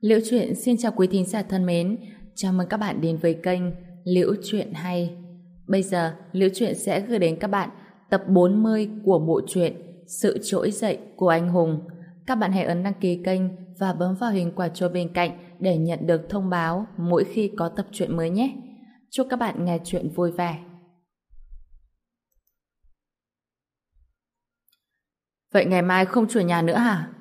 Liễu Chuyện xin chào quý thính giả thân mến, chào mừng các bạn đến với kênh Liễu Chuyện Hay. Bây giờ, Liễu Chuyện sẽ gửi đến các bạn tập 40 của bộ truyện Sự Trỗi Dậy của Anh Hùng. Các bạn hãy ấn đăng ký kênh và bấm vào hình quả chuông bên cạnh để nhận được thông báo mỗi khi có tập truyện mới nhé. Chúc các bạn nghe chuyện vui vẻ. Vậy ngày mai không chuyển nhà nữa hả?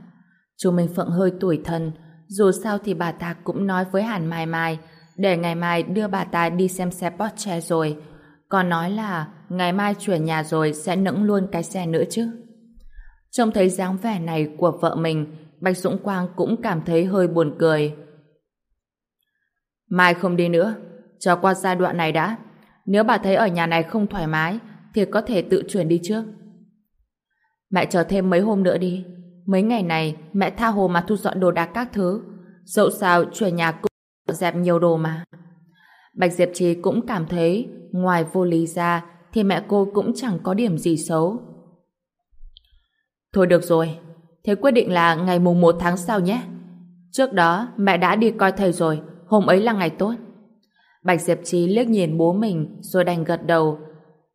Chú Minh Phượng hơi tuổi thân, dù sao thì bà ta cũng nói với Hàn Mai Mai để ngày mai đưa bà ta đi xem xe Porsche rồi. Còn nói là ngày mai chuyển nhà rồi sẽ nững luôn cái xe nữa chứ. Trông thấy dáng vẻ này của vợ mình, Bạch Dũng Quang cũng cảm thấy hơi buồn cười. Mai không đi nữa, cho qua giai đoạn này đã. Nếu bà thấy ở nhà này không thoải mái, thì có thể tự chuyển đi trước. Mẹ chờ thêm mấy hôm nữa đi. Mấy ngày này, mẹ tha hồ mà thu dọn đồ đạc các thứ. Dẫu sao, chuyển nhà cũng dẹp nhiều đồ mà. Bạch Diệp Trì cũng cảm thấy, ngoài vô lý ra, thì mẹ cô cũng chẳng có điểm gì xấu. Thôi được rồi, thế quyết định là ngày mùng 1 tháng sau nhé. Trước đó, mẹ đã đi coi thầy rồi, hôm ấy là ngày tốt. Bạch Diệp Trí liếc nhìn bố mình rồi đành gật đầu.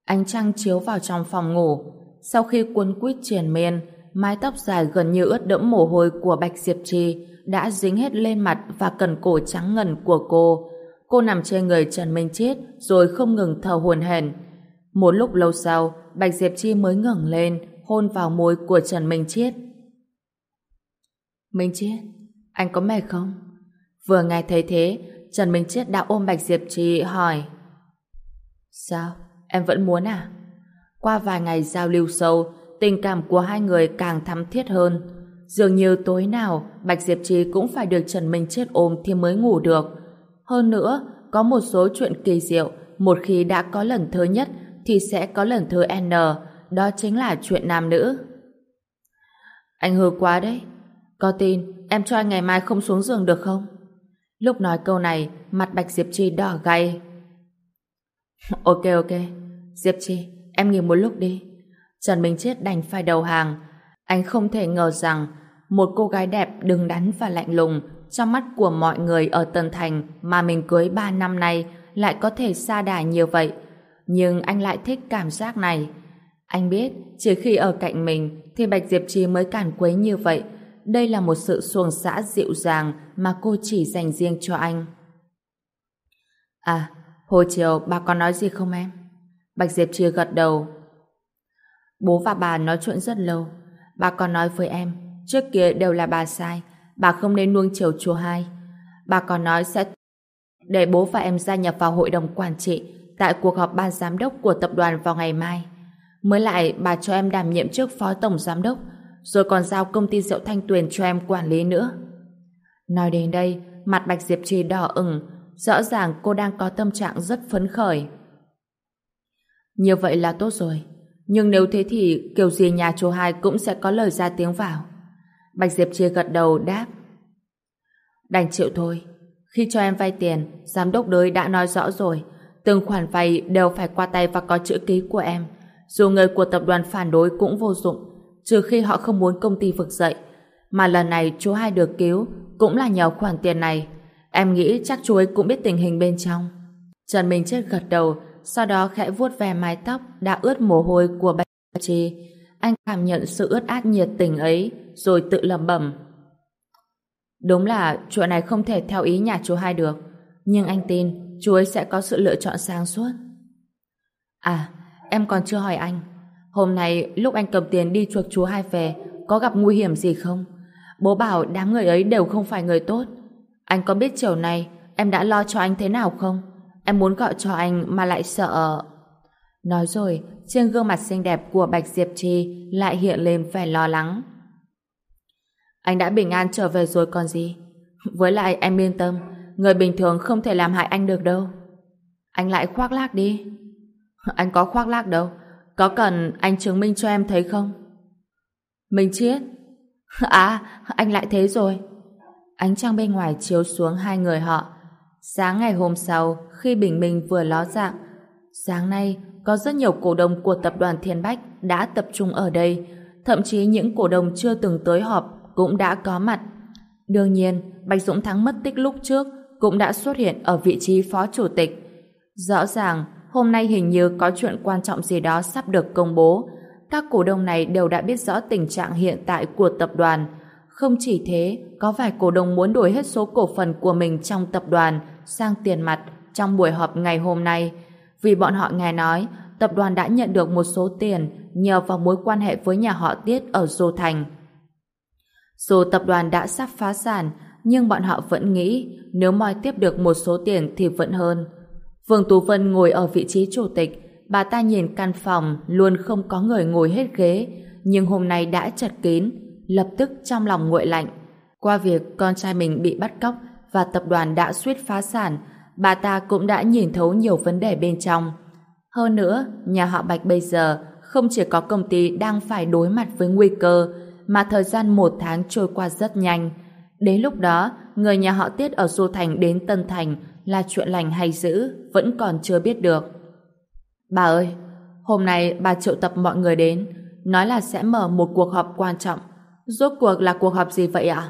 Ánh trăng chiếu vào trong phòng ngủ. Sau khi cuốn quýt triền miên, mái tóc dài gần như ướt đẫm mồ hôi của Bạch Diệp Trì đã dính hết lên mặt và cần cổ trắng ngần của cô. Cô nằm trên người Trần Minh Chết rồi không ngừng thở hồn hển. Một lúc lâu sau, Bạch Diệp Chi mới ngẩng lên, hôn vào môi của Trần Minh Chiết. Minh Chiết, anh có mệt không? Vừa nghe thấy thế, Trần Minh Chiết đã ôm Bạch Diệp Chi hỏi Sao? Em vẫn muốn à? Qua vài ngày giao lưu sâu, tình cảm của hai người càng thắm thiết hơn. Dường như tối nào, Bạch Diệp trì cũng phải được Trần Minh chết ôm thì mới ngủ được. Hơn nữa, có một số chuyện kỳ diệu, một khi đã có lần thứ nhất thì sẽ có lần thứ N, đó chính là chuyện nam nữ. Anh hư quá đấy. Có tin, em cho anh ngày mai không xuống giường được không? Lúc nói câu này, mặt Bạch Diệp Chi đỏ gay. ok ok, Diệp Chi, em nghỉ một lúc đi. Trần Minh Chết đành phải đầu hàng. Anh không thể ngờ rằng một cô gái đẹp đứng đắn và lạnh lùng trong mắt của mọi người ở Tân Thành mà mình cưới 3 năm nay lại có thể xa đà như vậy. Nhưng anh lại thích cảm giác này. Anh biết, chỉ khi ở cạnh mình thì Bạch Diệp Trì mới cản quấy như vậy. Đây là một sự xuồng xã dịu dàng mà cô chỉ dành riêng cho anh. À, hồi chiều bà có nói gì không em? Bạch Diệp Trì gật đầu. Bố và bà nói chuyện rất lâu. Bà còn nói với em, trước kia đều là bà sai, bà không nên nuông chiều chùa hai. Bà còn nói sẽ để bố và em gia nhập vào hội đồng quản trị tại cuộc họp ban giám đốc của tập đoàn vào ngày mai. Mới lại bà cho em đảm nhiệm chức phó tổng giám đốc rồi còn giao công ty rượu Thanh Tuyền cho em quản lý nữa. Nói đến đây, mặt Bạch Diệp Trì đỏ ửng, rõ ràng cô đang có tâm trạng rất phấn khởi. Như vậy là tốt rồi. Nhưng nếu thế thì kiểu gì nhà chú hai cũng sẽ có lời ra tiếng vào. Bạch Diệp chia gật đầu đáp. Đành chịu thôi. Khi cho em vay tiền, giám đốc đới đã nói rõ rồi. Từng khoản vay đều phải qua tay và có chữ ký của em. Dù người của tập đoàn phản đối cũng vô dụng, trừ khi họ không muốn công ty vực dậy. Mà lần này chú hai được cứu cũng là nhờ khoản tiền này. Em nghĩ chắc chú ấy cũng biết tình hình bên trong. Trần Minh Chết gật đầu, sau đó khẽ vuốt về mái tóc đã ướt mồ hôi của Bạch Chi. Anh cảm nhận sự ướt át nhiệt tình ấy, rồi tự lẩm bẩm. Đúng là chuyện này không thể theo ý nhà chú hai được, nhưng anh tin chú ấy sẽ có sự lựa chọn sáng suốt. À, em còn chưa hỏi anh. Hôm nay lúc anh cầm tiền đi chuộc chú hai về, có gặp nguy hiểm gì không? Bố bảo đám người ấy đều không phải người tốt. Anh có biết chiều nay em đã lo cho anh thế nào không? Em muốn gọi cho anh mà lại sợ... Nói rồi, trên gương mặt xinh đẹp của Bạch Diệp Trì lại hiện lên vẻ lo lắng. Anh đã bình an trở về rồi còn gì? Với lại em yên tâm, người bình thường không thể làm hại anh được đâu. Anh lại khoác lác đi. Anh có khoác lác đâu. Có cần anh chứng minh cho em thấy không? Mình chết. À, anh lại thế rồi. Ánh trăng bên ngoài chiếu xuống hai người họ. Sáng ngày hôm sau, khi Bình Minh vừa ló dạng, sáng nay có rất nhiều cổ đông của tập đoàn Thiên Bách đã tập trung ở đây, thậm chí những cổ đông chưa từng tới họp cũng đã có mặt. Đương nhiên, Bạch Dũng Thắng mất tích lúc trước cũng đã xuất hiện ở vị trí phó chủ tịch. Rõ ràng, hôm nay hình như có chuyện quan trọng gì đó sắp được công bố. Các cổ đông này đều đã biết rõ tình trạng hiện tại của tập đoàn. Không chỉ thế, có vài cổ đông muốn đổi hết số cổ phần của mình trong tập đoàn sang tiền mặt trong buổi họp ngày hôm nay. Vì bọn họ nghe nói, tập đoàn đã nhận được một số tiền nhờ vào mối quan hệ với nhà họ Tiết ở Dô Thành. Dù tập đoàn đã sắp phá sản, nhưng bọn họ vẫn nghĩ nếu moi tiếp được một số tiền thì vẫn hơn. Vương Tú Vân ngồi ở vị trí chủ tịch, bà ta nhìn căn phòng luôn không có người ngồi hết ghế, nhưng hôm nay đã chật kín, lập tức trong lòng nguội lạnh. Qua việc con trai mình bị bắt cóc và tập đoàn đã suýt phá sản, bà ta cũng đã nhìn thấu nhiều vấn đề bên trong. Hơn nữa, nhà họ Bạch bây giờ không chỉ có công ty đang phải đối mặt với nguy cơ, mà thời gian một tháng trôi qua rất nhanh. Đến lúc đó, người nhà họ Tiết ở Du Thành đến Tân Thành là chuyện lành hay dữ, vẫn còn chưa biết được. Bà ơi, hôm nay bà triệu tập mọi người đến, nói là sẽ mở một cuộc họp quan trọng. Rốt cuộc là cuộc họp gì vậy ạ?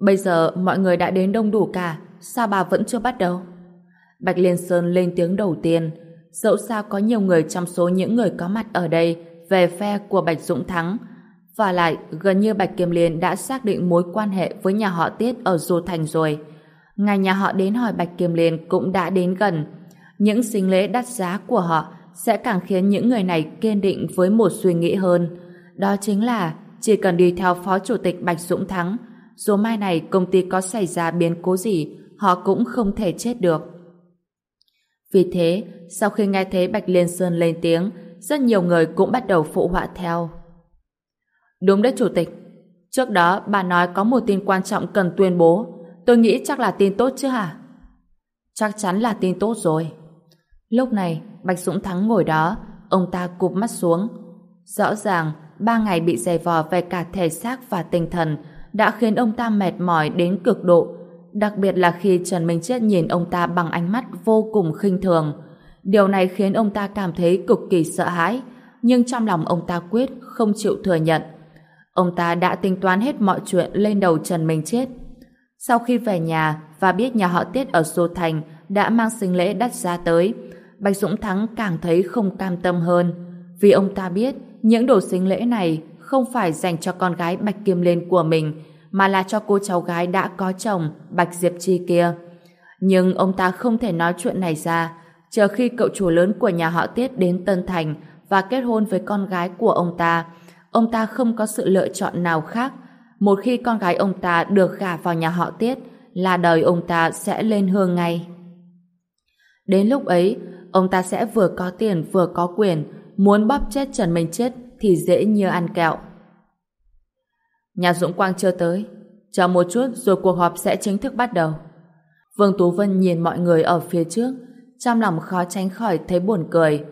Bây giờ mọi người đã đến đông đủ cả, sao bà vẫn chưa bắt đầu? Bạch Liên Sơn lên tiếng đầu tiên, dẫu sao có nhiều người trong số những người có mặt ở đây về phe của Bạch Dũng Thắng, và lại, gần như Bạch Kiêm Liên đã xác định mối quan hệ với nhà họ Tiết ở Du Thành rồi. Ngày nhà họ đến hỏi Bạch Kiêm Liên cũng đã đến gần. Những sinh lễ đắt giá của họ sẽ càng khiến những người này kiên định với một suy nghĩ hơn. Đó chính là chỉ cần đi theo Phó Chủ tịch Bạch Dũng Thắng, dù mai này công ty có xảy ra biến cố gì, họ cũng không thể chết được. Vì thế, sau khi nghe thấy Bạch Liên Sơn lên tiếng, rất nhiều người cũng bắt đầu phụ họa theo. Đúng đấy Chủ tịch. Trước đó bà nói có một tin quan trọng cần tuyên bố. Tôi nghĩ chắc là tin tốt chứ hả? Chắc chắn là tin tốt rồi. Lúc này, Bạch Dũng Thắng ngồi đó, ông ta cụp mắt xuống. Rõ ràng, ba ngày bị dày vò về cả thể xác và tinh thần đã khiến ông ta mệt mỏi đến cực độ. Đặc biệt là khi Trần Minh Chết nhìn ông ta bằng ánh mắt vô cùng khinh thường. Điều này khiến ông ta cảm thấy cực kỳ sợ hãi, nhưng trong lòng ông ta quyết không chịu thừa nhận. Ông ta đã tính toán hết mọi chuyện lên đầu Trần Minh Chết. Sau khi về nhà và biết nhà họ Tiết ở Sô Thành đã mang sinh lễ đắt giá tới, Bạch Dũng Thắng càng thấy không cam tâm hơn. Vì ông ta biết những đồ sinh lễ này không phải dành cho con gái Bạch Kim Liên của mình, mà là cho cô cháu gái đã có chồng, Bạch Diệp Chi kia. Nhưng ông ta không thể nói chuyện này ra, chờ khi cậu chủ lớn của nhà họ Tiết đến Tân Thành và kết hôn với con gái của ông ta, ông ta không có sự lựa chọn nào khác. Một khi con gái ông ta được gả vào nhà họ Tiết, là đời ông ta sẽ lên hương ngay. Đến lúc ấy, ông ta sẽ vừa có tiền vừa có quyền, muốn bóp chết Trần Minh Chết thì dễ như ăn kẹo. Nhà Dũng Quang chưa tới, chờ một chút rồi cuộc họp sẽ chính thức bắt đầu. Vương Tú Vân nhìn mọi người ở phía trước, trong lòng khó tránh khỏi thấy buồn cười.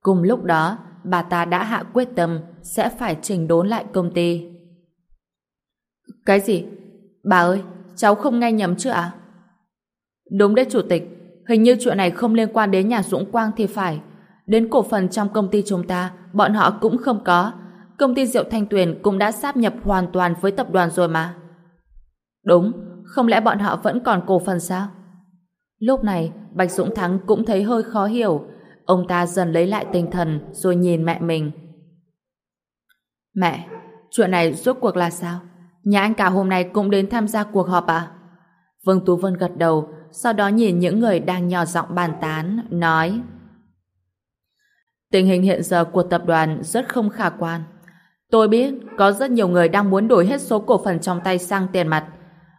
Cùng lúc đó, bà ta đã hạ quyết tâm sẽ phải chỉnh đốn lại công ty. Cái gì? Bà ơi, cháu không nghe nhầm chứ ạ? À? Đúng đấy chủ tịch, hình như chuyện này không liên quan đến nhà Dũng Quang thì phải. Đến cổ phần trong công ty chúng ta, bọn họ cũng không có. Công ty rượu Thanh Tuyền cũng đã sáp nhập hoàn toàn với tập đoàn rồi mà. Đúng, không lẽ bọn họ vẫn còn cổ phần sao? Lúc này, Bạch Dũng Thắng cũng thấy hơi khó hiểu. Ông ta dần lấy lại tinh thần rồi nhìn mẹ mình. Mẹ, chuyện này rốt cuộc là sao? Nhà anh cả hôm nay cũng đến tham gia cuộc họp à? Vương Tú Vân gật đầu, sau đó nhìn những người đang nhỏ giọng bàn tán, nói Tình hình hiện giờ của tập đoàn rất không khả quan. Tôi biết có rất nhiều người đang muốn đổi hết số cổ phần trong tay sang tiền mặt.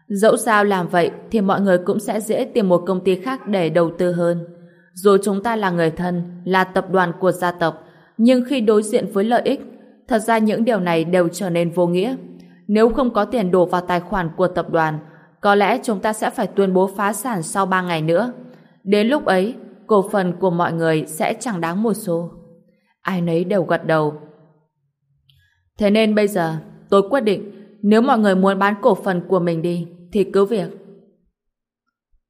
Dẫu sao làm vậy thì mọi người cũng sẽ dễ tìm một công ty khác để đầu tư hơn. Dù chúng ta là người thân, là tập đoàn của gia tộc, nhưng khi đối diện với lợi ích Thật ra những điều này đều trở nên vô nghĩa. Nếu không có tiền đổ vào tài khoản của tập đoàn, có lẽ chúng ta sẽ phải tuyên bố phá sản sau 3 ngày nữa. Đến lúc ấy, cổ phần của mọi người sẽ chẳng đáng một xu. Ai nấy đều gật đầu. Thế nên bây giờ, tôi quyết định nếu mọi người muốn bán cổ phần của mình đi, thì cứ việc.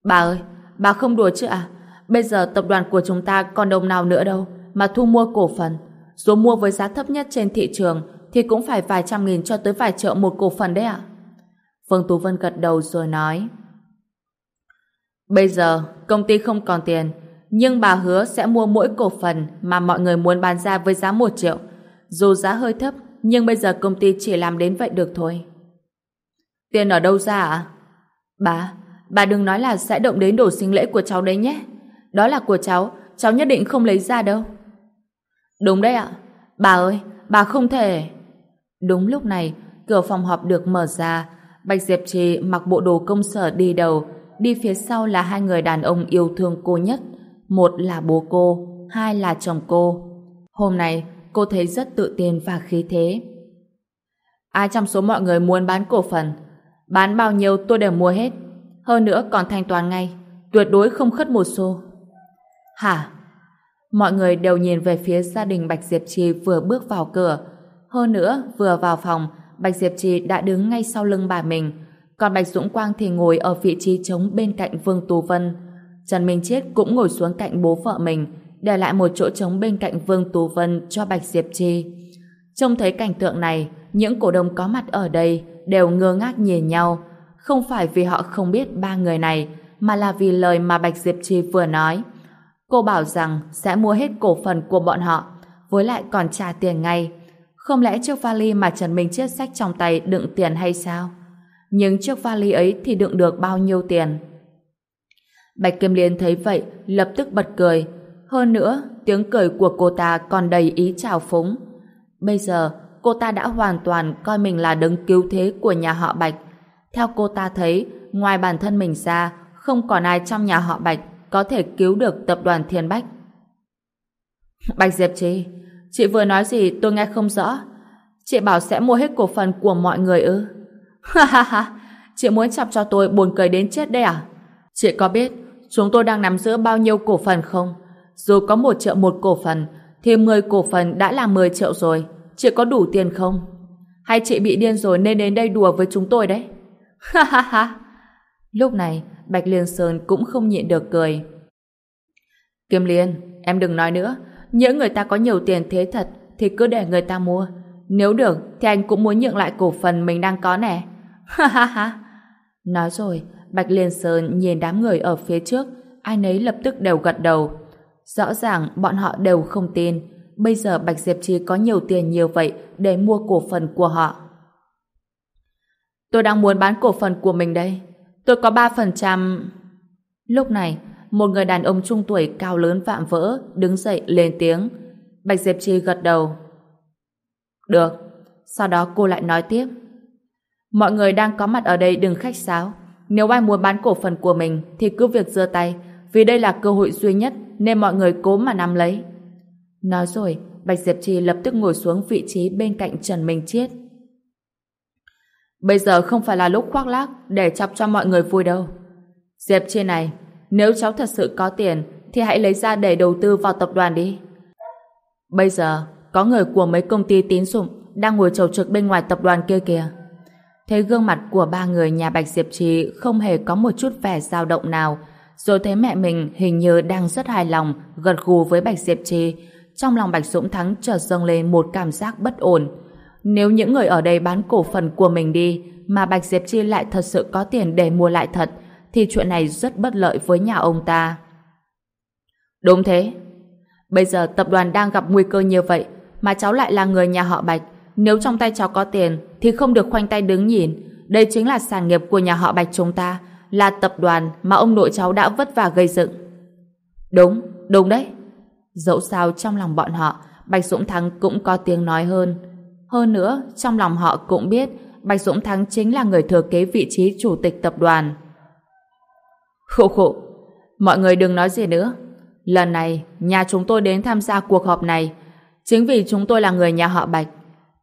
Bà ơi, bà không đùa chứ à? Bây giờ tập đoàn của chúng ta còn đồng nào nữa đâu mà thu mua cổ phần dù mua với giá thấp nhất trên thị trường thì cũng phải vài trăm nghìn cho tới vài triệu một cổ phần đấy ạ. Vương Tú Vân gật đầu rồi nói. Bây giờ, công ty không còn tiền, nhưng bà hứa sẽ mua mỗi cổ phần mà mọi người muốn bán ra với giá 1 triệu. Dù giá hơi thấp, nhưng bây giờ công ty chỉ làm đến vậy được thôi. Tiền ở đâu ra ạ? À? Bà, bà đừng nói là sẽ động đến đồ sinh lễ của cháu đấy nhé. Đó là của cháu, cháu nhất định không lấy ra đâu. Đúng đấy ạ. Bà ơi, bà không thể... Đúng lúc này, cửa phòng họp được mở ra. Bạch Diệp Trì mặc bộ đồ công sở đi đầu, đi phía sau là hai người đàn ông yêu thương cô nhất. Một là bố cô, hai là chồng cô. Hôm nay, cô thấy rất tự tin và khí thế. Ai trong số mọi người muốn bán cổ phần? Bán bao nhiêu tôi đều mua hết. Hơn nữa còn thanh toán ngay. Tuyệt đối không khất một xu. Hả? Mọi người đều nhìn về phía gia đình Bạch Diệp Trì vừa bước vào cửa. Hơn nữa, vừa vào phòng, Bạch Diệp Trì đã đứng ngay sau lưng bà mình. Còn Bạch Dũng Quang thì ngồi ở vị trí trống bên cạnh Vương Tú Vân. Trần Minh Chết cũng ngồi xuống cạnh bố vợ mình, để lại một chỗ trống bên cạnh Vương Tú Vân cho Bạch Diệp Trì. Trông thấy cảnh tượng này, những cổ đông có mặt ở đây đều ngơ ngác nhìn nhau. Không phải vì họ không biết ba người này, mà là vì lời mà Bạch Diệp Trì vừa nói. Cô bảo rằng sẽ mua hết cổ phần của bọn họ, với lại còn trả tiền ngay. Không lẽ chiếc vali mà Trần Minh Chết sách trong tay đựng tiền hay sao? Nhưng chiếc vali ấy thì đựng được bao nhiêu tiền? Bạch Kim Liên thấy vậy, lập tức bật cười. Hơn nữa, tiếng cười của cô ta còn đầy ý trào phúng. Bây giờ, cô ta đã hoàn toàn coi mình là đấng cứu thế của nhà họ Bạch. Theo cô ta thấy, ngoài bản thân mình ra, không còn ai trong nhà họ Bạch có thể cứu được tập đoàn Thiên Bách. Bạch Diệp Trì, chị vừa nói gì tôi nghe không rõ. Chị bảo sẽ mua hết cổ phần của mọi người ư? Ha ha ha, chị muốn chọc cho tôi buồn cười đến chết đây à? Chị có biết chúng tôi đang nắm giữ bao nhiêu cổ phần không? Dù có một triệu một cổ phần, thì 10 cổ phần đã là 10 triệu rồi. Chị có đủ tiền không? Hay chị bị điên rồi nên đến đây đùa với chúng tôi đấy? Ha ha ha! Lúc này, Bạch Liên Sơn cũng không nhịn được cười. Kim Liên, em đừng nói nữa. Những người ta có nhiều tiền thế thật thì cứ để người ta mua. Nếu được thì anh cũng muốn nhượng lại cổ phần mình đang có nè. Ha ha ha! Nói rồi, Bạch Liên Sơn nhìn đám người ở phía trước, ai nấy lập tức đều gật đầu. Rõ ràng bọn họ đều không tin. Bây giờ Bạch Diệp Trì có nhiều tiền nhiều vậy để mua cổ phần của họ. Tôi đang muốn bán cổ phần của mình đây. Tôi có 3%... Lúc này, một người đàn ông trung tuổi cao lớn vạm vỡ đứng dậy lên tiếng. Bạch Diệp Trì gật đầu. Được. Sau đó cô lại nói tiếp. Mọi người đang có mặt ở đây đừng khách sáo. Nếu ai muốn bán cổ phần của mình thì cứ việc giơ tay vì đây là cơ hội duy nhất nên mọi người cố mà nắm lấy. Nói rồi, Bạch Diệp Trì lập tức ngồi xuống vị trí bên cạnh Trần Minh Chiết. Bây giờ không phải là lúc khoác lác để chọc cho mọi người vui đâu. Diệp trì này, nếu cháu thật sự có tiền thì hãy lấy ra để đầu tư vào tập đoàn đi. Bây giờ, có người của mấy công ty tín dụng đang ngồi chầu trực bên ngoài tập đoàn kia kìa. Thấy gương mặt của ba người nhà Bạch Diệp Trì không hề có một chút vẻ dao động nào, rồi thấy mẹ mình hình như đang rất hài lòng, gật gù với Bạch Diệp Trì. Trong lòng Bạch Dũng Thắng chợt dâng lên một cảm giác bất ổn. Nếu những người ở đây bán cổ phần của mình đi, mà Bạch Diệp Chi lại thật sự có tiền để mua lại thật, thì chuyện này rất bất lợi với nhà ông ta. Đúng thế. Bây giờ tập đoàn đang gặp nguy cơ như vậy, mà cháu lại là người nhà họ Bạch. Nếu trong tay cháu có tiền, thì không được khoanh tay đứng nhìn. Đây chính là sản nghiệp của nhà họ Bạch chúng ta, là tập đoàn mà ông nội cháu đã vất vả gây dựng. Đúng, đúng đấy. Dẫu sao trong lòng bọn họ, Bạch Dũng Thắng cũng có tiếng nói hơn. Hơn nữa, trong lòng họ cũng biết Bạch Dũng Thắng chính là người thừa kế vị trí chủ tịch tập đoàn. Khổ khổ, mọi người đừng nói gì nữa. Lần này, nhà chúng tôi đến tham gia cuộc họp này chính vì chúng tôi là người nhà họ Bạch.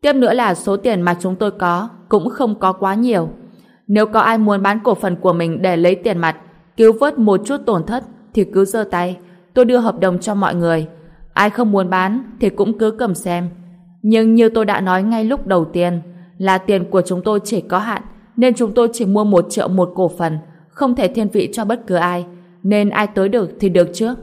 Tiếp nữa là số tiền mà chúng tôi có cũng không có quá nhiều. Nếu có ai muốn bán cổ phần của mình để lấy tiền mặt, cứu vớt một chút tổn thất thì cứ giơ tay, tôi đưa hợp đồng cho mọi người. Ai không muốn bán thì cũng cứ cầm xem. Nhưng như tôi đã nói ngay lúc đầu tiên, là tiền của chúng tôi chỉ có hạn, nên chúng tôi chỉ mua một triệu một cổ phần, không thể thiên vị cho bất cứ ai, nên ai tới được thì được trước.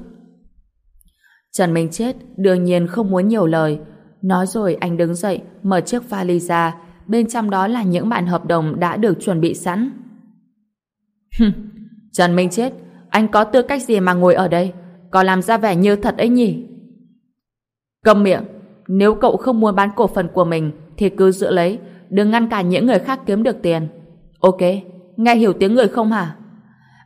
Trần Minh Chết đương nhiên không muốn nhiều lời, nói rồi anh đứng dậy, mở chiếc vali ra, bên trong đó là những bản hợp đồng đã được chuẩn bị sẵn. Trần Minh Chết, anh có tư cách gì mà ngồi ở đây? Có làm ra vẻ như thật ấy nhỉ? Cầm miệng, nếu cậu không muốn bán cổ phần của mình thì cứ giữ lấy, đừng ngăn cản những người khác kiếm được tiền. Ok, nghe hiểu tiếng người không hả?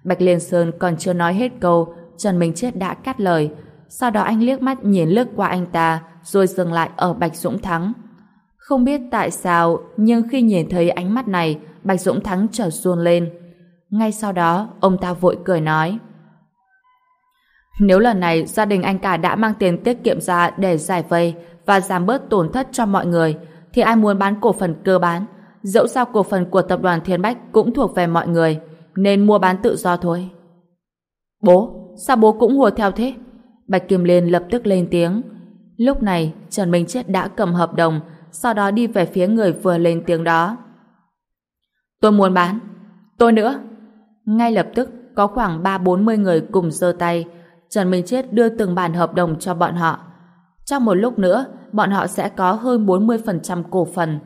Bạch Liên Sơn còn chưa nói hết câu, Trần Minh Chết đã cắt lời. Sau đó anh liếc mắt nhìn lướt qua anh ta, rồi dừng lại ở Bạch Dũng Thắng. Không biết tại sao, nhưng khi nhìn thấy ánh mắt này, Bạch Dũng Thắng trở run lên. Ngay sau đó, ông ta vội cười nói. Nếu lần này gia đình anh cả đã mang tiền tiết kiệm ra để giải vây và giảm bớt tổn thất cho mọi người, thì ai muốn bán cổ phần cơ bán, dẫu sao cổ phần của tập đoàn Thiên Bách cũng thuộc về mọi người, nên mua bán tự do thôi. Bố, sao bố cũng hùa theo thế? Bạch Kim Liên lập tức lên tiếng. Lúc này, Trần Minh Chết đã cầm hợp đồng, sau đó đi về phía người vừa lên tiếng đó. Tôi muốn bán. Tôi nữa. Ngay lập tức, có khoảng 3-40 người cùng giơ tay. Trần Minh Chết đưa từng bản hợp đồng cho bọn họ. Trong một lúc nữa, bọn họ sẽ có hơn 40% cổ phần.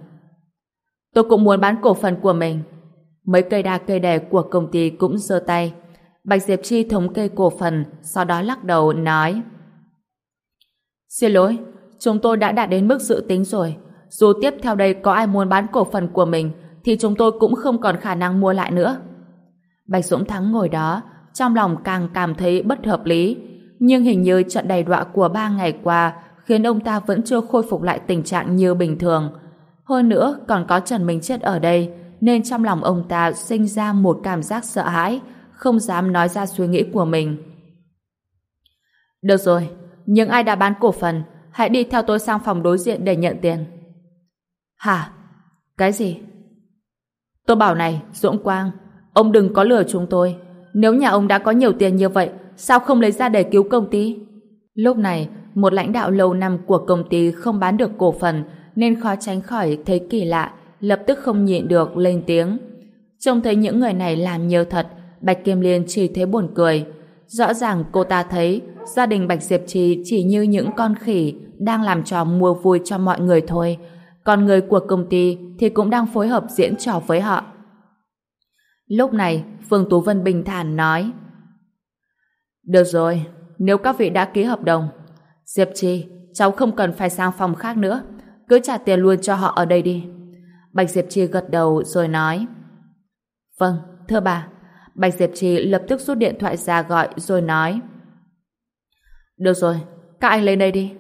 Tôi cũng muốn bán cổ phần của mình. Mấy cây đa cây đẻ của công ty cũng giơ tay. Bạch Diệp Chi thống kê cổ phần, sau đó lắc đầu nói Xin lỗi, chúng tôi đã đạt đến mức dự tính rồi. Dù tiếp theo đây có ai muốn bán cổ phần của mình, thì chúng tôi cũng không còn khả năng mua lại nữa. Bạch Dũng Thắng ngồi đó, trong lòng càng cảm thấy bất hợp lý. Nhưng hình như trận đầy đọa của ba ngày qua khiến ông ta vẫn chưa khôi phục lại tình trạng như bình thường. Hơn nữa, còn có Trần Minh Chết ở đây, nên trong lòng ông ta sinh ra một cảm giác sợ hãi, không dám nói ra suy nghĩ của mình. Được rồi, những ai đã bán cổ phần, hãy đi theo tôi sang phòng đối diện để nhận tiền. Hả? Cái gì? Tôi bảo này, Dũng Quang, ông đừng có lừa chúng tôi. Nếu nhà ông đã có nhiều tiền như vậy, sao không lấy ra để cứu công ty? Lúc này, một lãnh đạo lâu năm của công ty không bán được cổ phần nên khó tránh khỏi thấy kỳ lạ, lập tức không nhịn được lên tiếng. Trông thấy những người này làm nhiều thật, Bạch Kim Liên chỉ thấy buồn cười. Rõ ràng cô ta thấy gia đình Bạch Diệp Trì chỉ như những con khỉ đang làm trò mua vui cho mọi người thôi, còn người của công ty thì cũng đang phối hợp diễn trò với họ. Lúc này, Phương Tú Vân bình thản nói Được rồi, nếu các vị đã ký hợp đồng, Diệp Trì, cháu không cần phải sang phòng khác nữa, cứ trả tiền luôn cho họ ở đây đi. Bạch Diệp Trì gật đầu rồi nói Vâng, thưa bà. Bạch Diệp Trì lập tức rút điện thoại ra gọi rồi nói Được rồi, các anh lên đây đi.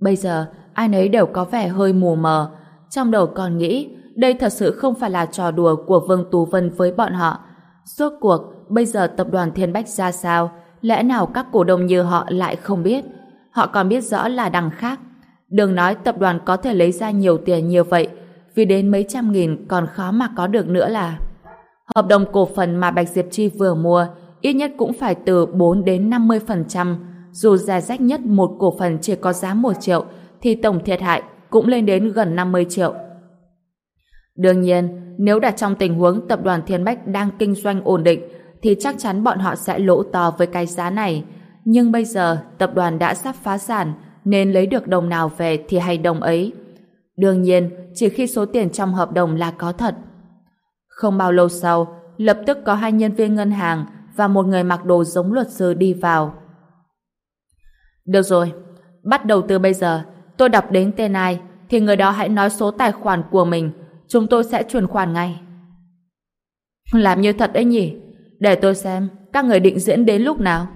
Bây giờ, ai nấy đều có vẻ hơi mù mờ. Trong đầu còn nghĩ đây thật sự không phải là trò đùa của Vương Tú Vân với bọn họ. Suốt cuộc, bây giờ tập đoàn Thiên Bách ra sao? Lẽ nào các cổ đông như họ lại không biết? Họ còn biết rõ là đằng khác. Đừng nói tập đoàn có thể lấy ra nhiều tiền như vậy, vì đến mấy trăm nghìn còn khó mà có được nữa là... Hợp đồng cổ phần mà Bạch Diệp Chi vừa mua ít nhất cũng phải từ 4 đến 50%. Dù rẻ rách nhất một cổ phần chỉ có giá 1 triệu thì tổng thiệt hại cũng lên đến gần 50 triệu. Đương nhiên, nếu đặt trong tình huống tập đoàn Thiên Bách đang kinh doanh ổn định thì chắc chắn bọn họ sẽ lỗ to với cái giá này. Nhưng bây giờ tập đoàn đã sắp phá sản nên lấy được đồng nào về thì hay đồng ấy. Đương nhiên, chỉ khi số tiền trong hợp đồng là có thật không bao lâu sau, lập tức có hai nhân viên ngân hàng và một người mặc đồ giống luật sư đi vào. Được rồi, bắt đầu từ bây giờ, tôi đọc đến tên ai, thì người đó hãy nói số tài khoản của mình, chúng tôi sẽ chuyển khoản ngay. Làm như thật đấy nhỉ? Để tôi xem, các người định diễn đến lúc nào?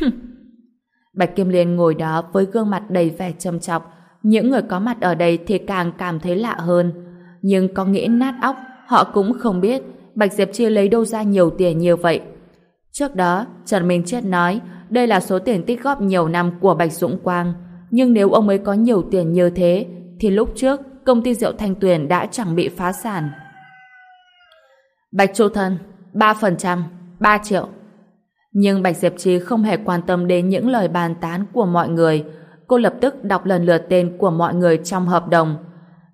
Bạch Kim Liên ngồi đó với gương mặt đầy vẻ trầm trọng những người có mặt ở đây thì càng cảm thấy lạ hơn. Nhưng có nghĩ nát óc họ cũng không biết Bạch Diệp Chi lấy đâu ra nhiều tiền như vậy. Trước đó, Trần Minh Chết nói đây là số tiền tích góp nhiều năm của Bạch Dũng Quang. Nhưng nếu ông ấy có nhiều tiền như thế, thì lúc trước công ty rượu Thanh Tuyền đã chẳng bị phá sản. Bạch Chu Thân, 3%, 3 triệu. Nhưng Bạch Diệp Chi không hề quan tâm đến những lời bàn tán của mọi người. Cô lập tức đọc lần lượt tên của mọi người trong hợp đồng.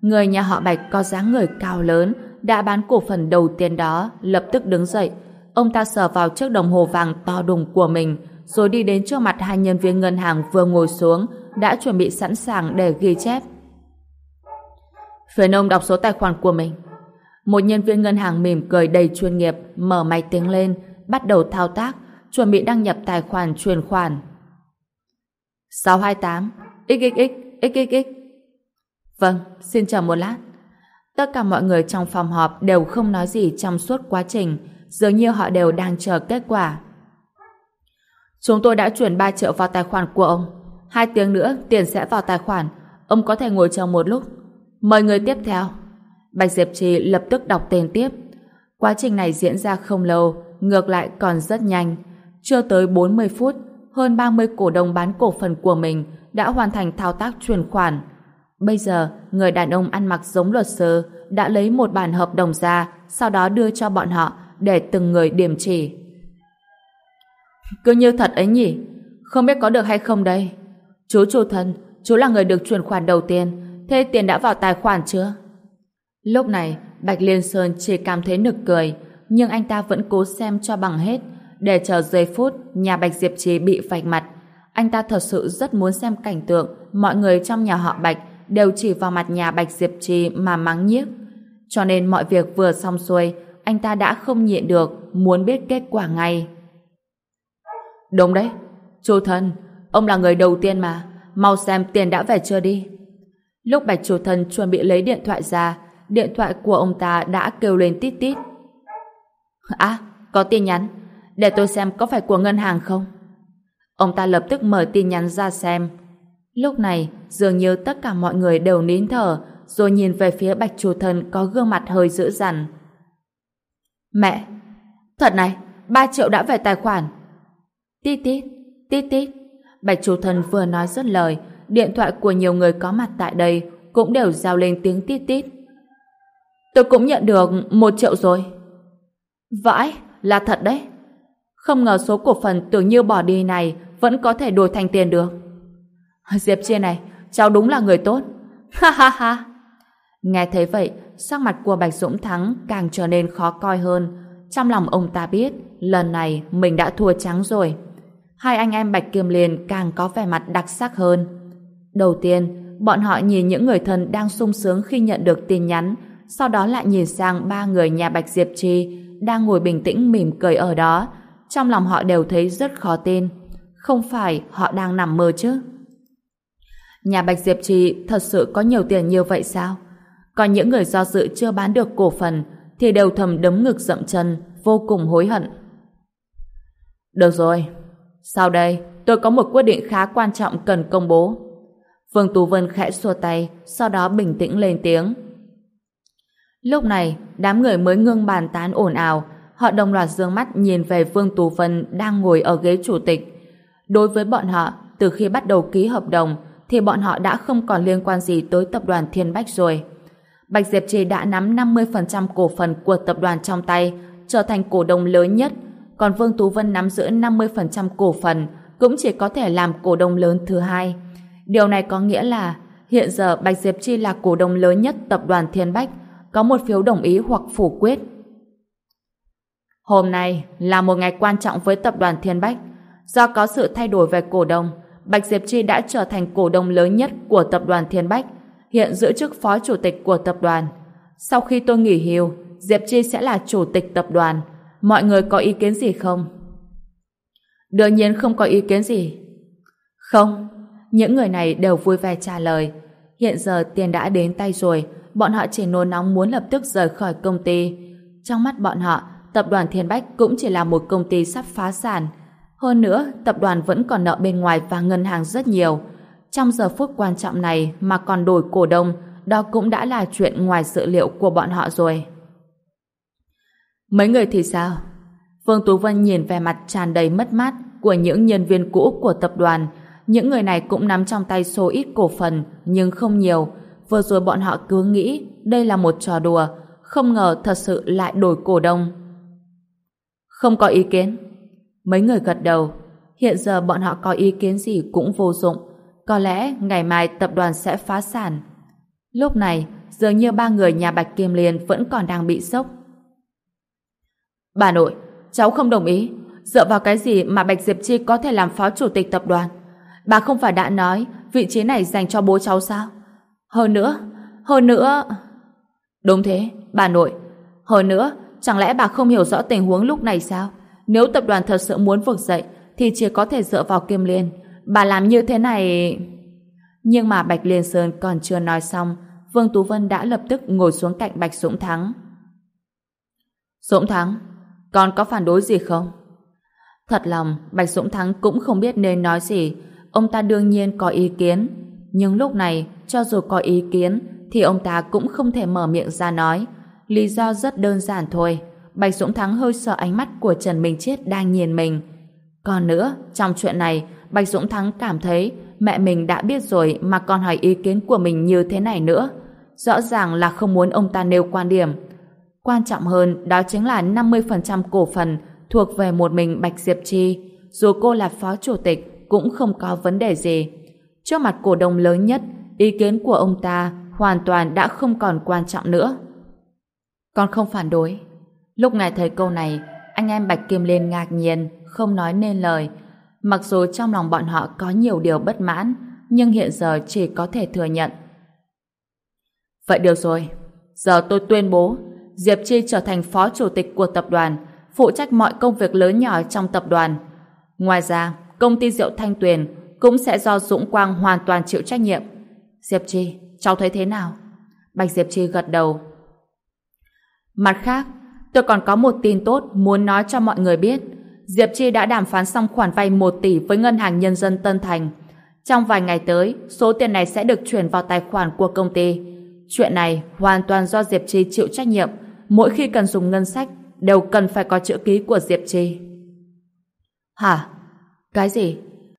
Người nhà họ Bạch có dáng người cao lớn, đã bán cổ phần đầu tiên đó lập tức đứng dậy. Ông ta sờ vào chiếc đồng hồ vàng to đùng của mình rồi đi đến trước mặt hai nhân viên ngân hàng vừa ngồi xuống đã chuẩn bị sẵn sàng để ghi chép. Phiền ông đọc số tài khoản của mình. Một nhân viên ngân hàng mỉm cười đầy chuyên nghiệp, mở máy tính lên, bắt đầu thao tác, chuẩn bị đăng nhập tài khoản chuyển khoản. 628 XXX XXX Vâng, xin chờ một lát. Tất cả mọi người trong phòng họp đều không nói gì trong suốt quá trình, dường như họ đều đang chờ kết quả. Chúng tôi đã chuyển 3 triệu vào tài khoản của ông. Hai tiếng nữa tiền sẽ vào tài khoản. Ông có thể ngồi chờ một lúc. Mời người tiếp theo. Bạch Diệp Trì lập tức đọc tên tiếp. Quá trình này diễn ra không lâu, ngược lại còn rất nhanh. Chưa tới 40 phút, hơn 30 cổ đông bán cổ phần của mình đã hoàn thành thao tác chuyển khoản. Bây giờ, người đàn ông ăn mặc giống luật sư đã lấy một bản hợp đồng ra, sau đó đưa cho bọn họ để từng người điểm chỉ. Cứ như thật ấy nhỉ, không biết có được hay không đây? Chú chủ thân, chú là người được chuyển khoản đầu tiên, thế tiền đã vào tài khoản chưa? Lúc này, Bạch Liên Sơn chỉ cảm thấy nực cười, nhưng anh ta vẫn cố xem cho bằng hết, để chờ giây phút nhà Bạch Diệp Trì bị vạch mặt. Anh ta thật sự rất muốn xem cảnh tượng mọi người trong nhà họ Bạch đều chỉ vào mặt nhà Bạch Diệp Trì mà mắng nhiếc. Cho nên mọi việc vừa xong xuôi, anh ta đã không nhịn được, muốn biết kết quả ngay. Đúng đấy, chú thân, ông là người đầu tiên mà, mau xem tiền đã về chưa đi. Lúc Bạch chủ thần chuẩn bị lấy điện thoại ra, điện thoại của ông ta đã kêu lên tít tít. À, có tin nhắn, để tôi xem có phải của ngân hàng không. Ông ta lập tức mở tin nhắn ra xem. Lúc này, dường như tất cả mọi người đều nín thở, rồi nhìn về phía bạch chủ thần có gương mặt hơi dữ dằn. Mẹ! Thật này, 3 triệu đã về tài khoản. Tít tít, tít tít. Bạch chủ thần vừa nói dứt lời, điện thoại của nhiều người có mặt tại đây cũng đều giao lên tiếng tít tít. Tôi cũng nhận được một triệu rồi. Vãi, là thật đấy. Không ngờ số cổ phần tưởng như bỏ đi này vẫn có thể đổi thành tiền được. Diệp Chia này, cháu đúng là người tốt. Ha ha ha. Nghe thấy vậy, sắc mặt của Bạch Dũng Thắng càng trở nên khó coi hơn. Trong lòng ông ta biết, lần này mình đã thua trắng rồi. Hai anh em Bạch Kiêm Liên càng có vẻ mặt đặc sắc hơn. Đầu tiên, bọn họ nhìn những người thân đang sung sướng khi nhận được tin nhắn, sau đó lại nhìn sang ba người nhà Bạch Diệp Trì đang ngồi bình tĩnh mỉm cười ở đó. Trong lòng họ đều thấy rất khó tin. Không phải họ đang nằm mơ chứ? Nhà Bạch Diệp Trì thật sự có nhiều tiền như vậy sao? Còn những người do dự chưa bán được cổ phần thì đều thầm đấm ngực dậm chân, vô cùng hối hận. Được rồi, sau đây tôi có một quyết định khá quan trọng cần công bố. Vương Tú Vân khẽ xua tay, sau đó bình tĩnh lên tiếng. Lúc này, đám người mới ngưng bàn tán ồn ào, họ đồng loạt dương mắt nhìn về Vương Tú Vân đang ngồi ở ghế chủ tịch. Đối với bọn họ, từ khi bắt đầu ký hợp đồng, thì bọn họ đã không còn liên quan gì tới tập đoàn Thiên Bách rồi. Bạch Diệp Trì đã nắm 50% cổ phần của tập đoàn trong tay, trở thành cổ đông lớn nhất, còn Vương Tú Vân nắm giữ 50% cổ phần, cũng chỉ có thể làm cổ đông lớn thứ hai. Điều này có nghĩa là hiện giờ Bạch Diệp Chi là cổ đông lớn nhất tập đoàn Thiên Bách, có một phiếu đồng ý hoặc phủ quyết. Hôm nay là một ngày quan trọng với tập đoàn Thiên Bách. Do có sự thay đổi về cổ đông, Bạch Diệp Chi đã trở thành cổ đông lớn nhất của tập đoàn Thiên Bách, hiện giữ chức phó chủ tịch của tập đoàn. Sau khi tôi nghỉ hưu, Diệp Chi sẽ là chủ tịch tập đoàn. Mọi người có ý kiến gì không? Đương nhiên không có ý kiến gì. Không, những người này đều vui vẻ trả lời. Hiện giờ tiền đã đến tay rồi, bọn họ chỉ nôn nóng muốn lập tức rời khỏi công ty. Trong mắt bọn họ, tập đoàn Thiên Bách cũng chỉ là một công ty sắp phá sản. Hơn nữa, tập đoàn vẫn còn nợ bên ngoài và ngân hàng rất nhiều. Trong giờ phút quan trọng này mà còn đổi cổ đông, đó cũng đã là chuyện ngoài dự liệu của bọn họ rồi. Mấy người thì sao? Vương Tú Vân nhìn về mặt tràn đầy mất mát của những nhân viên cũ của tập đoàn. Những người này cũng nắm trong tay số ít cổ phần, nhưng không nhiều. Vừa rồi bọn họ cứ nghĩ đây là một trò đùa, không ngờ thật sự lại đổi cổ đông. Không có ý kiến. Mấy người gật đầu. Hiện giờ bọn họ có ý kiến gì cũng vô dụng. Có lẽ ngày mai tập đoàn sẽ phá sản. Lúc này, dường như ba người nhà Bạch Kim Liên vẫn còn đang bị sốc. Bà nội, cháu không đồng ý. Dựa vào cái gì mà Bạch Diệp Chi có thể làm phó chủ tịch tập đoàn? Bà không phải đã nói vị trí này dành cho bố cháu sao? Hơn nữa, Hơn nữa... Đúng thế, bà nội. Hơn nữa, chẳng lẽ bà không hiểu rõ tình huống lúc này sao? Nếu tập đoàn thật sự muốn vực dậy, thì chỉ có thể dựa vào Kim Liên. Bà làm như thế này... Nhưng mà Bạch Liên Sơn còn chưa nói xong, Vương Tú Vân đã lập tức ngồi xuống cạnh Bạch Dũng Thắng. Dũng Thắng, con có phản đối gì không? Thật lòng, Bạch Dũng Thắng cũng không biết nên nói gì. Ông ta đương nhiên có ý kiến. Nhưng lúc này, cho dù có ý kiến, thì ông ta cũng không thể mở miệng ra nói. Lý do rất đơn giản thôi. Bạch Dũng Thắng hơi sợ ánh mắt của Trần Minh Chết đang nhìn mình. Còn nữa, trong chuyện này, Bạch Dũng Thắng cảm thấy mẹ mình đã biết rồi mà còn hỏi ý kiến của mình như thế này nữa. Rõ ràng là không muốn ông ta nêu quan điểm. Quan trọng hơn đó chính là 50% cổ phần thuộc về một mình Bạch Diệp Chi. Dù cô là phó chủ tịch cũng không có vấn đề gì. Trước mặt cổ đông lớn nhất, ý kiến của ông ta hoàn toàn đã không còn quan trọng nữa. Con không phản đối. Lúc ngài thấy câu này, anh em Bạch Kim Liên ngạc nhiên, không nói nên lời. Mặc dù trong lòng bọn họ có nhiều điều bất mãn, nhưng hiện giờ chỉ có thể thừa nhận. Vậy được rồi, giờ tôi tuyên bố Diệp Chi trở thành phó chủ tịch của tập đoàn, phụ trách mọi công việc lớn nhỏ trong tập đoàn. Ngoài ra, công ty rượu Thanh Tuyền cũng sẽ do Dũng Quang hoàn toàn chịu trách nhiệm. Diệp Chi, cháu thấy thế nào? Bạch Diệp Chi gật đầu. Mặt khác, tôi còn có một tin tốt muốn nói cho mọi người biết. Diệp Chi đã đàm phán xong khoản vay 1 tỷ với Ngân hàng Nhân dân Tân Thành. Trong vài ngày tới, số tiền này sẽ được chuyển vào tài khoản của công ty. Chuyện này hoàn toàn do Diệp Chi chịu trách nhiệm. Mỗi khi cần dùng ngân sách, đều cần phải có chữ ký của Diệp Chi. Hả? Cái gì?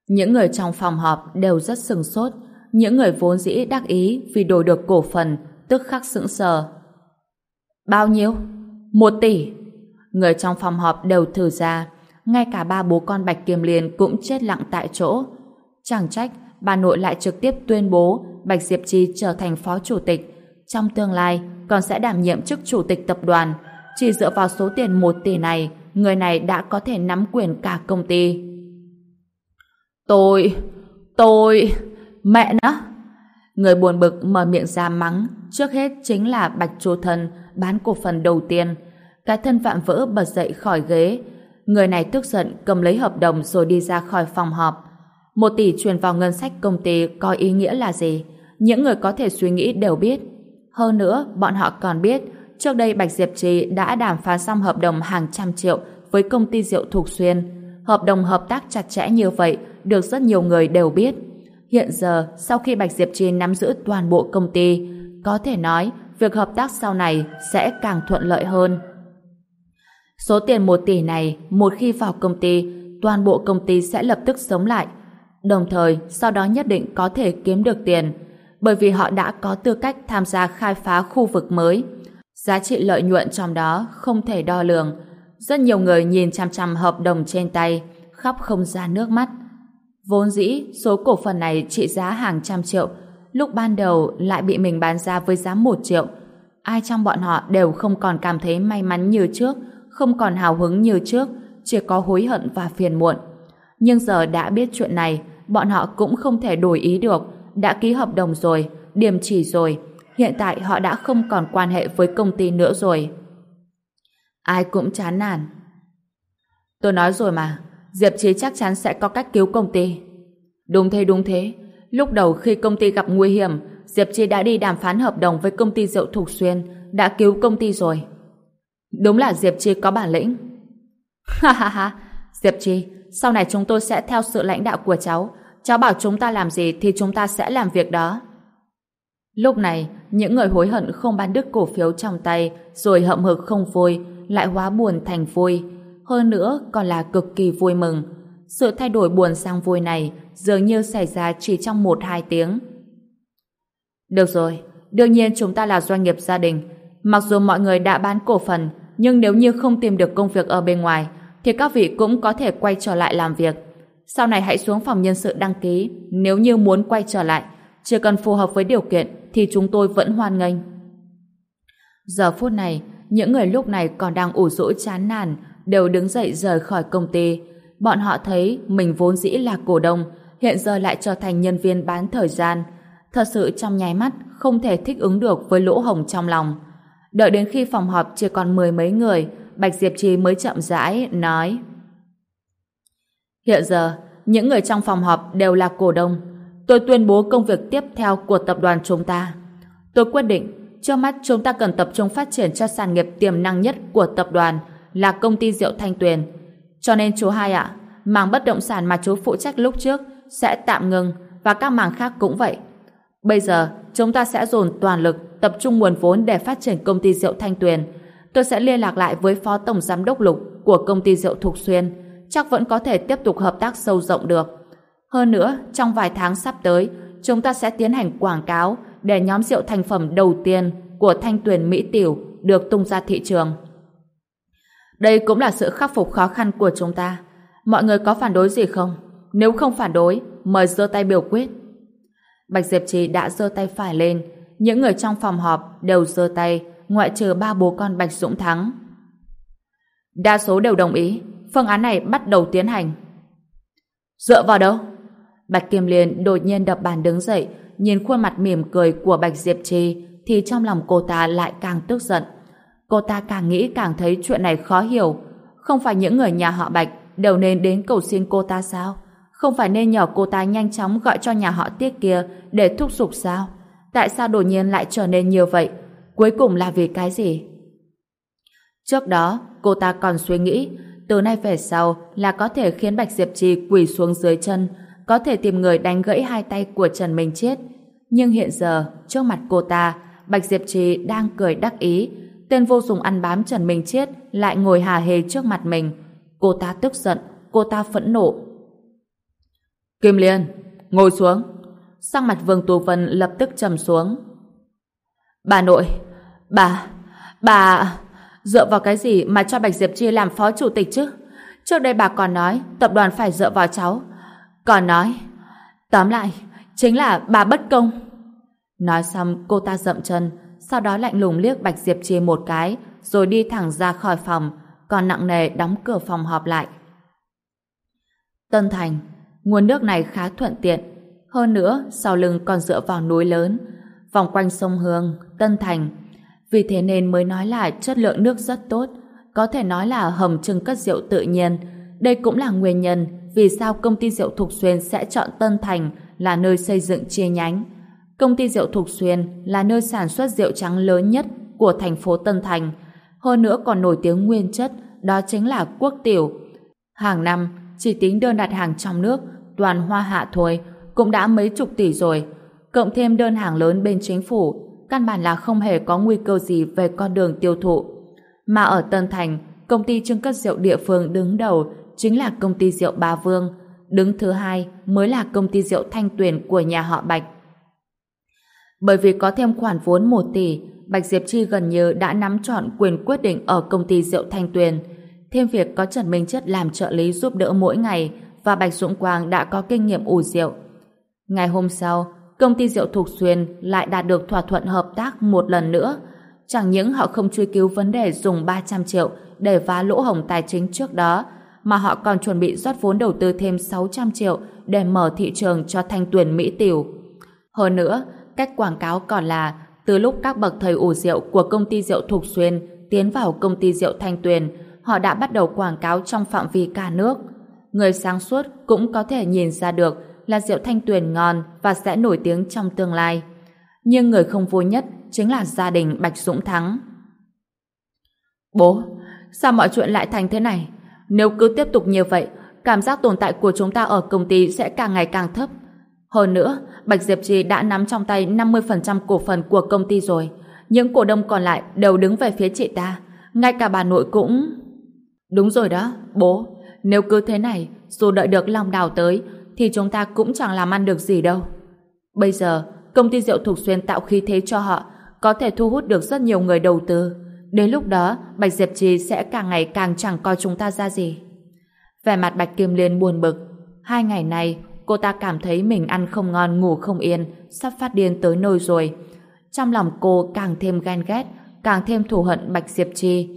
Những người trong phòng họp đều rất sừng sốt. Những người vốn dĩ đắc ý vì đổi được cổ phần, tức khắc sững sờ. Bao nhiêu? Một tỷ. Người trong phòng họp đều thử ra. Ngay cả ba bố con Bạch Kiềm Liên cũng chết lặng tại chỗ. Chẳng trách, bà nội lại trực tiếp tuyên bố Bạch Diệp Chi trở thành phó chủ tịch. Trong tương lai, còn sẽ đảm nhiệm chức chủ tịch tập đoàn. Chỉ dựa vào số tiền 1 tỷ này, người này đã có thể nắm quyền cả công ty. Tôi... tôi... mẹ nó! Người buồn bực mở miệng ra mắng, trước hết chính là Bạch Chu Thân bán cổ phần đầu tiên. Cái thân vạm vỡ bật dậy khỏi ghế. Người này tức giận cầm lấy hợp đồng rồi đi ra khỏi phòng họp. Một tỷ truyền vào ngân sách công ty có ý nghĩa là gì? Những người có thể suy nghĩ đều biết. Hơn nữa, bọn họ còn biết trước đây Bạch Diệp Trì đã đàm phán xong hợp đồng hàng trăm triệu với công ty rượu Thục Xuyên. Hợp đồng hợp tác chặt chẽ như vậy được rất nhiều người đều biết. Hiện giờ, sau khi Bạch Diệp Trì nắm giữ toàn bộ công ty, có thể nói việc hợp tác sau này sẽ càng thuận lợi hơn. Số tiền 1 tỷ này, một khi vào công ty, toàn bộ công ty sẽ lập tức sống lại. Đồng thời, sau đó nhất định có thể kiếm được tiền, bởi vì họ đã có tư cách tham gia khai phá khu vực mới. Giá trị lợi nhuận trong đó không thể đo lường. Rất nhiều người nhìn chăm chăm hợp đồng trên tay, khóc không ra nước mắt. Vốn dĩ, số cổ phần này trị giá hàng trăm triệu, lúc ban đầu lại bị mình bán ra với giá một triệu. Ai trong bọn họ đều không còn cảm thấy may mắn như trước, không còn hào hứng như trước, chỉ có hối hận và phiền muộn. Nhưng giờ đã biết chuyện này, bọn họ cũng không thể đổi ý được, đã ký hợp đồng rồi, điểm chỉ rồi, hiện tại họ đã không còn quan hệ với công ty nữa rồi. Ai cũng chán nản. Tôi nói rồi mà, Diệp Chí chắc chắn sẽ có cách cứu công ty. Đúng thế đúng thế, lúc đầu khi công ty gặp nguy hiểm, Diệp Chí đã đi đàm phán hợp đồng với công ty rượu Thục Xuyên, đã cứu công ty rồi. Đúng là Diệp Chi có bản lĩnh. Ha ha ha, Diệp Chi, sau này chúng tôi sẽ theo sự lãnh đạo của cháu, cháu bảo chúng ta làm gì thì chúng ta sẽ làm việc đó. Lúc này, những người hối hận không bán đứt cổ phiếu trong tay rồi hậm hực không vui, lại hóa buồn thành vui. Hơn nữa còn là cực kỳ vui mừng. Sự thay đổi buồn sang vui này dường như xảy ra chỉ trong một hai tiếng. Được rồi, đương nhiên chúng ta là doanh nghiệp gia đình. Mặc dù mọi người đã bán cổ phần, nhưng nếu như không tìm được công việc ở bên ngoài, thì các vị cũng có thể quay trở lại làm việc. Sau này hãy xuống phòng nhân sự đăng ký, nếu như muốn quay trở lại, chỉ cần phù hợp với điều kiện thì chúng tôi vẫn hoan nghênh. Giờ phút này, những người lúc này còn đang ủ rũ chán nản đều đứng dậy rời khỏi công ty. Bọn họ thấy mình vốn dĩ là cổ đông, hiện giờ lại trở thành nhân viên bán thời gian. Thật sự trong nháy mắt không thể thích ứng được với lỗ hồng trong lòng. Đợi đến khi phòng họp chỉ còn mười mấy người, Bạch Diệp Trì mới chậm rãi nói Hiện giờ, những người trong phòng họp đều là cổ đông. Tôi tuyên bố công việc tiếp theo của tập đoàn chúng ta. Tôi quyết định, trước mắt chúng ta cần tập trung phát triển cho sản nghiệp tiềm năng nhất của tập đoàn là công ty rượu Thanh Tuyền. Cho nên chú hai ạ, mảng bất động sản mà chú phụ trách lúc trước sẽ tạm ngừng và các mảng khác cũng vậy. Bây giờ, chúng ta sẽ dồn toàn lực tập trung nguồn vốn để phát triển công ty rượu Thanh Tuyền. Tôi sẽ liên lạc lại với Phó Tổng Giám đốc Lục của công ty rượu Thục Xuyên. Chắc vẫn có thể tiếp tục hợp tác sâu rộng được. Hơn nữa, trong vài tháng sắp tới, chúng ta sẽ tiến hành quảng cáo để nhóm rượu thành phẩm đầu tiên của Thanh Tuyền Mỹ Tiểu được tung ra thị trường. Đây cũng là sự khắc phục khó khăn của chúng ta. Mọi người có phản đối gì không? Nếu không phản đối, mời giơ tay biểu quyết. Bạch Diệp Trì đã giơ tay phải lên, những người trong phòng họp đều giơ tay, ngoại trừ ba bố con Bạch Dũng Thắng. Đa số đều đồng ý, phương án này bắt đầu tiến hành. Dựa vào đâu? Bạch Kim Liên đột nhiên đập bàn đứng dậy, nhìn khuôn mặt mỉm cười của Bạch Diệp Trì, thì trong lòng cô ta lại càng tức giận. Cô ta càng nghĩ càng thấy chuyện này khó hiểu. Không phải những người nhà họ Bạch đều nên đến cầu xin cô ta sao? Không phải nên nhờ cô ta nhanh chóng gọi cho nhà họ Tiết kia để thúc giục sao? Tại sao đột nhiên lại trở nên như vậy? Cuối cùng là vì cái gì? Trước đó, cô ta còn suy nghĩ từ nay về sau là có thể khiến Bạch Diệp Trì quỳ xuống dưới chân, có thể tìm người đánh gãy hai tay của Trần Minh Chết. Nhưng hiện giờ, trước mặt cô ta, Bạch Diệp Trì đang cười đắc ý, tên vô dụng ăn bám Trần Minh Chết lại ngồi hà hề trước mặt mình. Cô ta tức giận, cô ta phẫn nộ. Kim Liên, ngồi xuống. Sang mặt Vương Tú Vân lập tức trầm xuống. Bà nội, bà, bà... Dựa vào cái gì mà cho Bạch Diệp Chi làm phó chủ tịch chứ? Trước đây bà còn nói tập đoàn phải dựa vào cháu. Còn nói, tóm lại, chính là bà bất công. Nói xong cô ta dậm chân, sau đó lạnh lùng liếc Bạch Diệp Chi một cái, rồi đi thẳng ra khỏi phòng, còn nặng nề đóng cửa phòng họp lại. Tân Thành, nguồn nước này khá thuận tiện, hơn nữa sau lưng còn dựa vào núi lớn, vòng quanh sông Hương, Tân Thành. Vì thế nên mới nói là chất lượng nước rất tốt, có thể nói là hầm trưng cất rượu tự nhiên. Đây cũng là nguyên nhân vì sao công ty rượu Thục Xuyên sẽ chọn Tân Thành là nơi xây dựng chi nhánh. Công ty rượu Thục Xuyên là nơi sản xuất rượu trắng lớn nhất của thành phố Tân Thành. Hơn nữa còn nổi tiếng nguyên chất, đó chính là quốc tiểu. Hàng năm, chỉ tính đơn đặt hàng trong nước, toàn hoa hạ thôi, cũng đã mấy chục tỷ rồi. Cộng thêm đơn hàng lớn bên chính phủ, căn bản là không hề có nguy cơ gì về con đường tiêu thụ. Mà ở Tân Thành, công ty trưng cất rượu địa phương đứng đầu chính là công ty rượu Ba Vương, đứng thứ hai mới là công ty rượu Thanh Tuyền của nhà họ Bạch. Bởi vì có thêm khoản vốn 1 tỷ, Bạch Diệp Chi gần như đã nắm trọn quyền quyết định ở công ty rượu Thanh Tuyền. Thêm việc có Trần Minh Chất làm trợ lý giúp đỡ mỗi ngày và Bạch Dũng Quang đã có kinh nghiệm ủ rượu. Ngày hôm sau, công ty rượu Thục Xuyên lại đạt được thỏa thuận hợp tác một lần nữa. Chẳng những họ không truy cứu vấn đề dùng 300 triệu để vá lỗ hổng tài chính trước đó, mà họ còn chuẩn bị rót vốn đầu tư thêm 600 triệu để mở thị trường cho thanh tuyển Mỹ Tiểu. Hơn nữa, cách quảng cáo còn là từ lúc các bậc thầy ủ rượu của công ty rượu Thục Xuyên tiến vào công ty rượu Thanh Tuyền, họ đã bắt đầu quảng cáo trong phạm vi cả nước. Người sáng suốt cũng có thể nhìn ra được là rượu thanh tuyền ngon và sẽ nổi tiếng trong tương lai. Nhưng người không vui nhất chính là gia đình Bạch Dũng Thắng. Bố, sao mọi chuyện lại thành thế này? Nếu cứ tiếp tục như vậy, cảm giác tồn tại của chúng ta ở công ty sẽ càng ngày càng thấp. Hơn nữa, Bạch Diệp Trì đã nắm trong tay 50% cổ phần của công ty rồi. Những cổ đông còn lại đều đứng về phía chị ta. Ngay cả bà nội cũng... Đúng rồi đó, bố. Nếu cứ thế này, dù đợi được Long Đào tới, thì chúng ta cũng chẳng làm ăn được gì đâu. Bây giờ, công ty rượu Thục Xuyên tạo khí thế cho họ, có thể thu hút được rất nhiều người đầu tư. Đến lúc đó, Bạch Diệp Trì sẽ càng ngày càng chẳng coi chúng ta ra gì. Vẻ mặt Bạch Kim Liên buồn bực. Hai ngày này, cô ta cảm thấy mình ăn không ngon ngủ không yên, sắp phát điên tới nơi rồi. Trong lòng cô càng thêm ghen ghét, càng thêm thù hận Bạch Diệp Trì.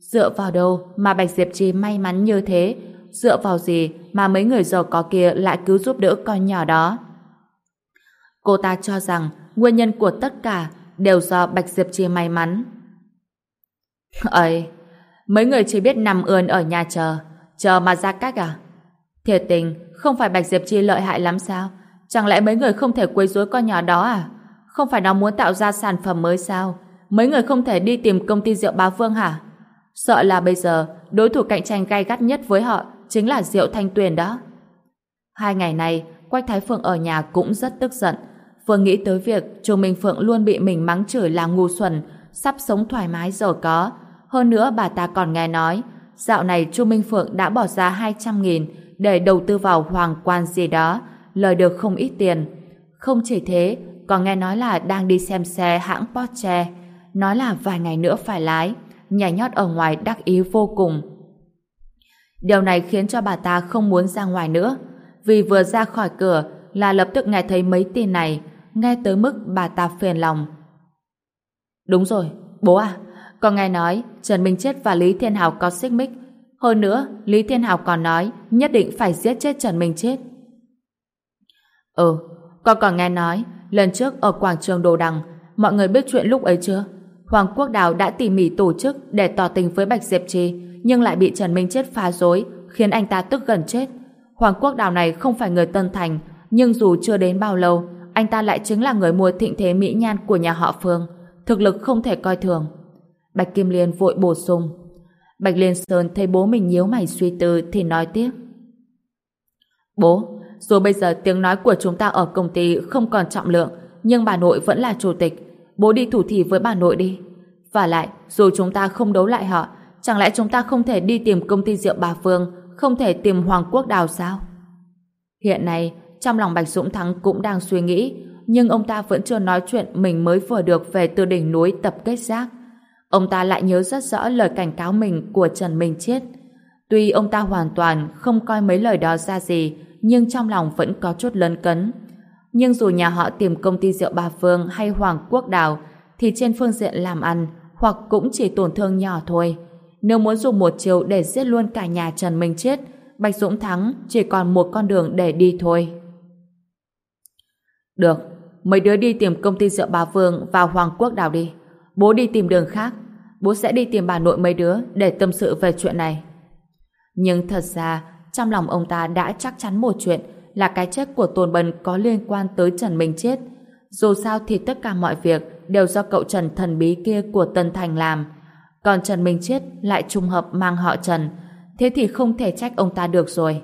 Dựa vào đâu mà Bạch Diệp Trì may mắn như thế, dựa vào gì mà mấy người giàu có kia lại cứu giúp đỡ con nhỏ đó. Cô ta cho rằng nguyên nhân của tất cả đều do Bạch Diệp Chi may mắn. Ơi, mấy người chỉ biết nằm ươn ở nhà chờ, chờ mà ra cách à? Thiệt tình, không phải Bạch Diệp Chi lợi hại lắm sao? Chẳng lẽ mấy người không thể quấy rối con nhỏ đó à? Không phải nó muốn tạo ra sản phẩm mới sao? Mấy người không thể đi tìm công ty rượu Bá Vương hả? Sợ là bây giờ đối thủ cạnh tranh gay gắt nhất với họ chính là Diệu Thanh Tuyền đó. Hai ngày này, Quách Thái Phượng ở nhà cũng rất tức giận. Vừa nghĩ tới việc Chu Minh Phượng luôn bị mình mắng chửi là ngu xuẩn, sắp sống thoải mái giàu có. Hơn nữa bà ta còn nghe nói, dạo này Chu Minh Phượng đã bỏ ra 200 nghìn để đầu tư vào hoàng quan gì đó, lời được không ít tiền. Không chỉ thế, còn nghe nói là đang đi xem xe hãng Porsche, nói là vài ngày nữa phải lái, nhảy nhót ở ngoài đắc ý vô cùng. Điều này khiến cho bà ta không muốn ra ngoài nữa, vì vừa ra khỏi cửa là lập tức nghe thấy mấy tin này, nghe tới mức bà ta phiền lòng. Đúng rồi, bố à, con nghe nói Trần Minh Chết và Lý Thiên Hào có xích mích. Hơn nữa, Lý Thiên Hào còn nói nhất định phải giết chết Trần Minh Chết. Ừ, con còn nghe nói lần trước ở quảng trường Đồ Đằng mọi người biết chuyện lúc ấy chưa? Hoàng Quốc Đào đã tỉ mỉ tổ chức để tỏ tình với Bạch Diệp Trì nhưng lại bị Trần Minh Chết phá rối khiến anh ta tức gần chết. Hoàng Quốc Đào này không phải người Tân Thành nhưng dù chưa đến bao lâu anh ta lại chính là người mua thịnh thế mỹ nhan của nhà họ Phương thực lực không thể coi thường. Bạch Kim Liên vội bổ sung Bạch Liên Sơn thấy bố mình nhíu mày suy tư thì nói tiếp Bố, dù bây giờ tiếng nói của chúng ta ở công ty không còn trọng lượng nhưng bà nội vẫn là chủ tịch bố đi thủ thỉ với bà nội đi. Và lại, dù chúng ta không đấu lại họ, chẳng lẽ chúng ta không thể đi tìm công ty rượu bà Phương, không thể tìm Hoàng Quốc Đào sao? Hiện nay, trong lòng Bạch Dũng Thắng cũng đang suy nghĩ, nhưng ông ta vẫn chưa nói chuyện mình mới vừa được về từ đỉnh núi tập kết rác. Ông ta lại nhớ rất rõ lời cảnh cáo mình của Trần Minh Chiết. Tuy ông ta hoàn toàn không coi mấy lời đó ra gì, nhưng trong lòng vẫn có chút lấn cấn. Nhưng dù nhà họ tìm công ty rượu Ba Phương hay Hoàng Quốc Đào, thì trên phương diện làm ăn, hoặc cũng chỉ tổn thương nhỏ thôi. Nếu muốn dùng một chiều để giết luôn cả nhà Trần Minh Chết, Bạch Dũng Thắng chỉ còn một con đường để đi thôi. Được, mấy đứa đi tìm công ty rượu Bà Phương và Hoàng Quốc Đào đi. Bố đi tìm đường khác. Bố sẽ đi tìm bà nội mấy đứa để tâm sự về chuyện này. Nhưng thật ra, trong lòng ông ta đã chắc chắn một chuyện là cái chết của Tôn Bân có liên quan tới Trần Minh Chết. Dù sao thì tất cả mọi việc đều do cậu Trần thần bí kia của Tân Thành làm. Còn Trần Minh Chết lại trùng hợp mang họ Trần. Thế thì không thể trách ông ta được rồi.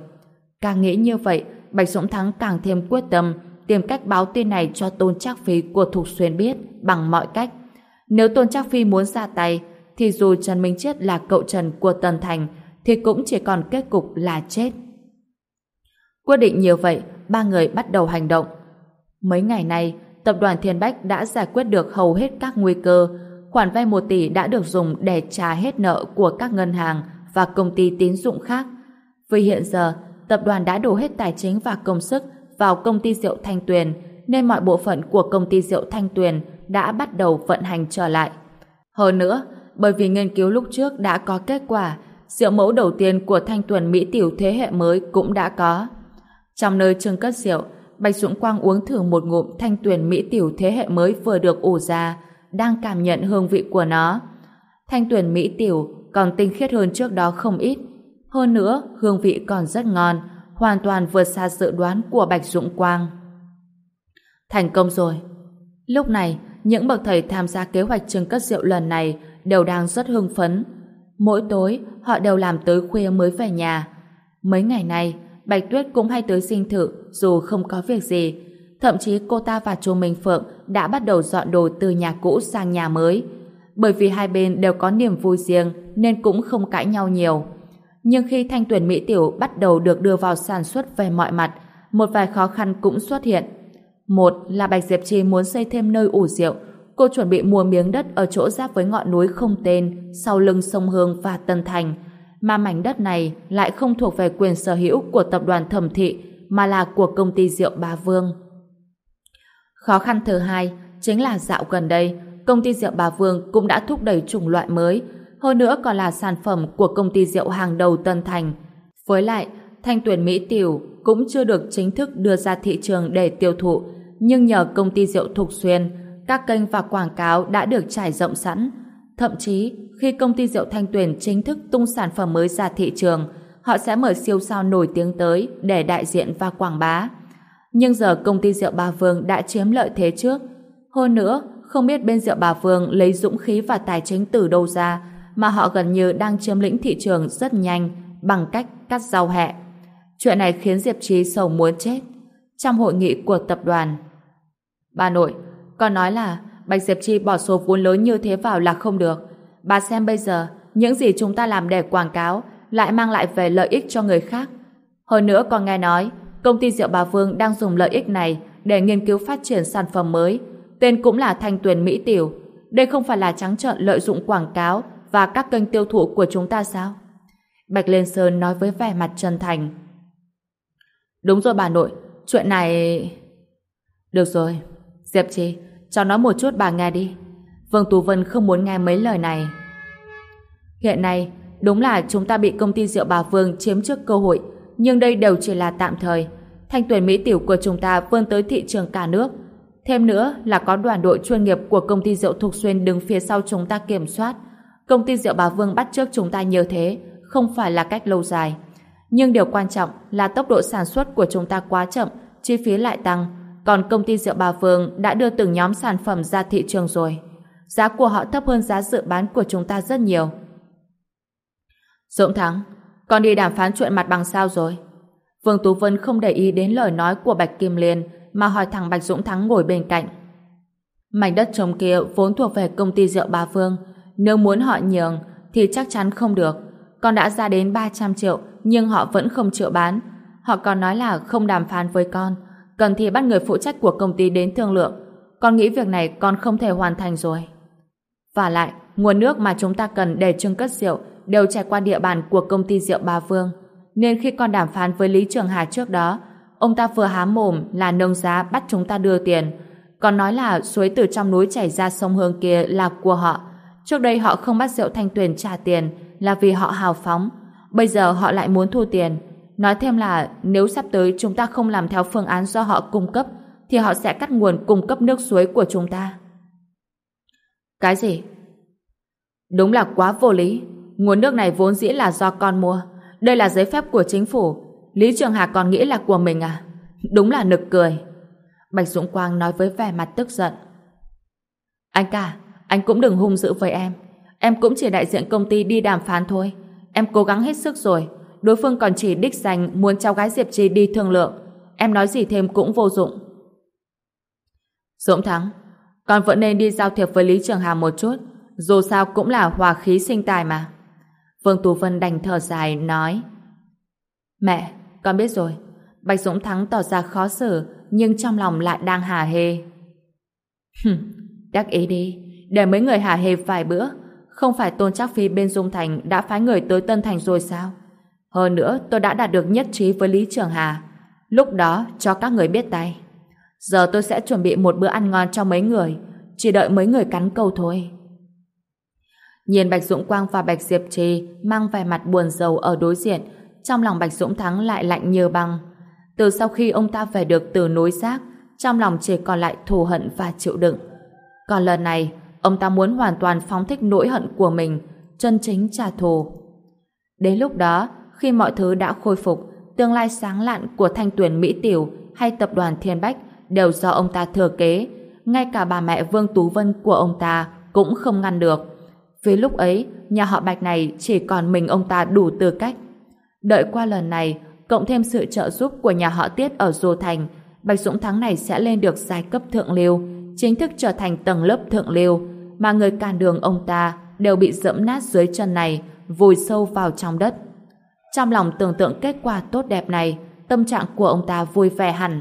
Càng nghĩ như vậy, Bạch Dũng Thắng càng thêm quyết tâm tìm cách báo tin này cho Tôn Trác Phi của Thục Xuyên biết bằng mọi cách. Nếu Tôn Trác Phi muốn ra tay, thì dù Trần Minh Chết là cậu Trần của Tân Thành, thì cũng chỉ còn kết cục là chết. Quyết định như vậy, ba người bắt đầu hành động. Mấy ngày nay, tập đoàn Thiên Bách đã giải quyết được hầu hết các nguy cơ. Khoản vay 1 tỷ đã được dùng để trả hết nợ của các ngân hàng và công ty tín dụng khác. Vì hiện giờ, tập đoàn đã đổ hết tài chính và công sức vào công ty rượu Thanh Tuyền, nên mọi bộ phận của công ty rượu Thanh Tuyền đã bắt đầu vận hành trở lại. Hơn nữa, bởi vì nghiên cứu lúc trước đã có kết quả, rượu mẫu đầu tiên của Thanh Tuyền Mỹ Tiểu thế hệ mới cũng đã có. Trong nơi trưng cất rượu, Bạch Dũng Quang uống thử một ngụm thanh tuyển mỹ tiểu thế hệ mới vừa được ủ ra, đang cảm nhận hương vị của nó. Thanh tuyển mỹ tiểu còn tinh khiết hơn trước đó không ít. Hơn nữa, hương vị còn rất ngon, hoàn toàn vượt xa dự đoán của Bạch Dũng Quang. Thành công rồi. Lúc này, những bậc thầy tham gia kế hoạch trưng cất rượu lần này đều đang rất hưng phấn. Mỗi tối, họ đều làm tới khuya mới về nhà. Mấy ngày nay, Bạch Tuyết cũng hay tới sinh thự dù không có việc gì. Thậm chí cô ta và chú Minh Phượng đã bắt đầu dọn đồ từ nhà cũ sang nhà mới. Bởi vì hai bên đều có niềm vui riêng nên cũng không cãi nhau nhiều. Nhưng khi thanh tuyển Mỹ Tiểu bắt đầu được đưa vào sản xuất về mọi mặt, một vài khó khăn cũng xuất hiện. Một là Bạch Diệp Chi muốn xây thêm nơi ủ rượu. Cô chuẩn bị mua miếng đất ở chỗ giáp với ngọn núi không tên sau lưng sông Hương và Tân Thành mà mảnh đất này lại không thuộc về quyền sở hữu của tập đoàn thẩm thị mà là của công ty rượu Ba Vương. Khó khăn thứ hai chính là dạo gần đây công ty rượu Ba Vương cũng đã thúc đẩy chủng loại mới hơn nữa còn là sản phẩm của công ty rượu hàng đầu Tân Thành. Với lại, thanh tuyển Mỹ Tiểu cũng chưa được chính thức đưa ra thị trường để tiêu thụ nhưng nhờ công ty rượu Thục Xuyên, các kênh và quảng cáo đã được trải rộng sẵn. Thậm chí, khi công ty rượu Thanh Tuyền chính thức tung sản phẩm mới ra thị trường, họ sẽ mời siêu sao nổi tiếng tới để đại diện và quảng bá. Nhưng giờ công ty rượu Ba Vương đã chiếm lợi thế trước. Hơn nữa, không biết bên rượu Bà Vương lấy dũng khí và tài chính từ đâu ra mà họ gần như đang chiếm lĩnh thị trường rất nhanh bằng cách cắt rau hẹ. Chuyện này khiến Diệp Trí sầu muốn chết. Trong hội nghị của tập đoàn, Bà nội, con nói là Bạch Diệp Chi bỏ số vốn lớn như thế vào là không được. Bà xem bây giờ, những gì chúng ta làm để quảng cáo lại mang lại về lợi ích cho người khác. Hơn nữa còn nghe nói, công ty rượu Bà Vương đang dùng lợi ích này để nghiên cứu phát triển sản phẩm mới. Tên cũng là Thanh Tuyền Mỹ Tiểu. Đây không phải là trắng trợn lợi dụng quảng cáo và các kênh tiêu thụ của chúng ta sao? Bạch Liên Sơn nói với vẻ mặt chân thành. Đúng rồi bà nội, chuyện này... Được rồi, Diệp Chi, cho nói một chút bà nghe đi. Vương Tú Vân không muốn nghe mấy lời này. Hiện nay, đúng là chúng ta bị công ty rượu bà Vương chiếm trước cơ hội, nhưng đây đều chỉ là tạm thời. Thanh tuyển Mỹ tiểu của chúng ta vươn tới thị trường cả nước. Thêm nữa là có đoàn đội chuyên nghiệp của công ty rượu Thục Xuyên đứng phía sau chúng ta kiểm soát. Công ty rượu bà Vương bắt trước chúng ta nhiều thế, không phải là cách lâu dài. Nhưng điều quan trọng là tốc độ sản xuất của chúng ta quá chậm, chi phí lại tăng, còn công ty rượu Bà Vương đã đưa từng nhóm sản phẩm ra thị trường rồi. Giá của họ thấp hơn giá dự bán của chúng ta rất nhiều. Dũng Thắng, con đi đàm phán chuyện mặt bằng sao rồi? Vương Tú Vân không để ý đến lời nói của Bạch Kim Liên mà hỏi thẳng Bạch Dũng Thắng ngồi bên cạnh. Mảnh đất trồng kia vốn thuộc về công ty rượu Bà Phương, Nếu muốn họ nhường thì chắc chắn không được. Con đã ra đến 300 triệu nhưng họ vẫn không chịu bán. Họ còn nói là không đàm phán với con cần thì bắt người phụ trách của công ty đến thương lượng. Con nghĩ việc này con không thể hoàn thành rồi. Và lại, nguồn nước mà chúng ta cần để trưng cất rượu đều trải qua địa bàn của công ty rượu Ba Vương. Nên khi con đàm phán với Lý Trường Hà trước đó, ông ta vừa há mồm là nâng giá bắt chúng ta đưa tiền. Còn nói là suối từ trong núi chảy ra sông Hương kia là của họ. Trước đây họ không bắt rượu thanh tuyền trả tiền là vì họ hào phóng. Bây giờ họ lại muốn thu tiền Nói thêm là nếu sắp tới chúng ta không làm theo phương án do họ cung cấp thì họ sẽ cắt nguồn cung cấp nước suối của chúng ta. Cái gì? Đúng là quá vô lý. Nguồn nước này vốn dĩ là do con mua. Đây là giấy phép của chính phủ. Lý Trường Hà còn nghĩ là của mình à? Đúng là nực cười. Bạch Dũng Quang nói với vẻ mặt tức giận. Anh cả, anh cũng đừng hung dữ với em. Em cũng chỉ đại diện công ty đi đàm phán thôi. Em cố gắng hết sức rồi đối phương còn chỉ đích danh muốn cháu gái Diệp Trì đi thương lượng. Em nói gì thêm cũng vô dụng. Dũng Thắng, con vẫn nên đi giao thiệp với Lý Trường Hà một chút, dù sao cũng là hòa khí sinh tài mà. Vương Tú Vân đành thở dài, nói Mẹ, con biết rồi. Bạch Dũng Thắng tỏ ra khó xử, nhưng trong lòng lại đang hà hê. Hừm, đắc ý đi, để mấy người hà hê vài bữa. Không phải Tôn Trác Phi bên Dung Thành đã phái người tới Tân Thành rồi sao? Hơn nữa tôi đã đạt được nhất trí với Lý Trường Hà. Lúc đó cho các người biết tay. Giờ tôi sẽ chuẩn bị một bữa ăn ngon cho mấy người. Chỉ đợi mấy người cắn câu thôi. Nhìn Bạch Dũng Quang và Bạch Diệp Trì mang vẻ mặt buồn rầu ở đối diện, trong lòng Bạch Dũng Thắng lại lạnh như băng. Từ sau khi ông ta về được từ núi rác trong lòng chỉ còn lại thù hận và chịu đựng. Còn lần này, ông ta muốn hoàn toàn phóng thích nỗi hận của mình, chân chính trả thù. Đến lúc đó, khi mọi thứ đã khôi phục, tương lai sáng lạn của thanh tuyển Mỹ Tiểu hay tập đoàn Thiên Bách đều do ông ta thừa kế. Ngay cả bà mẹ Vương Tú Vân của ông ta cũng không ngăn được. Vì lúc ấy, nhà họ Bạch này chỉ còn mình ông ta đủ tư cách. Đợi qua lần này, cộng thêm sự trợ giúp của nhà họ Tiết ở Dô Thành, Bạch Dũng Thắng này sẽ lên được giai cấp thượng lưu, chính thức trở thành tầng lớp thượng lưu, mà người càn đường ông ta đều bị dẫm nát dưới chân này, vùi sâu vào trong đất. Trong lòng tưởng tượng kết quả tốt đẹp này, tâm trạng của ông ta vui vẻ hẳn.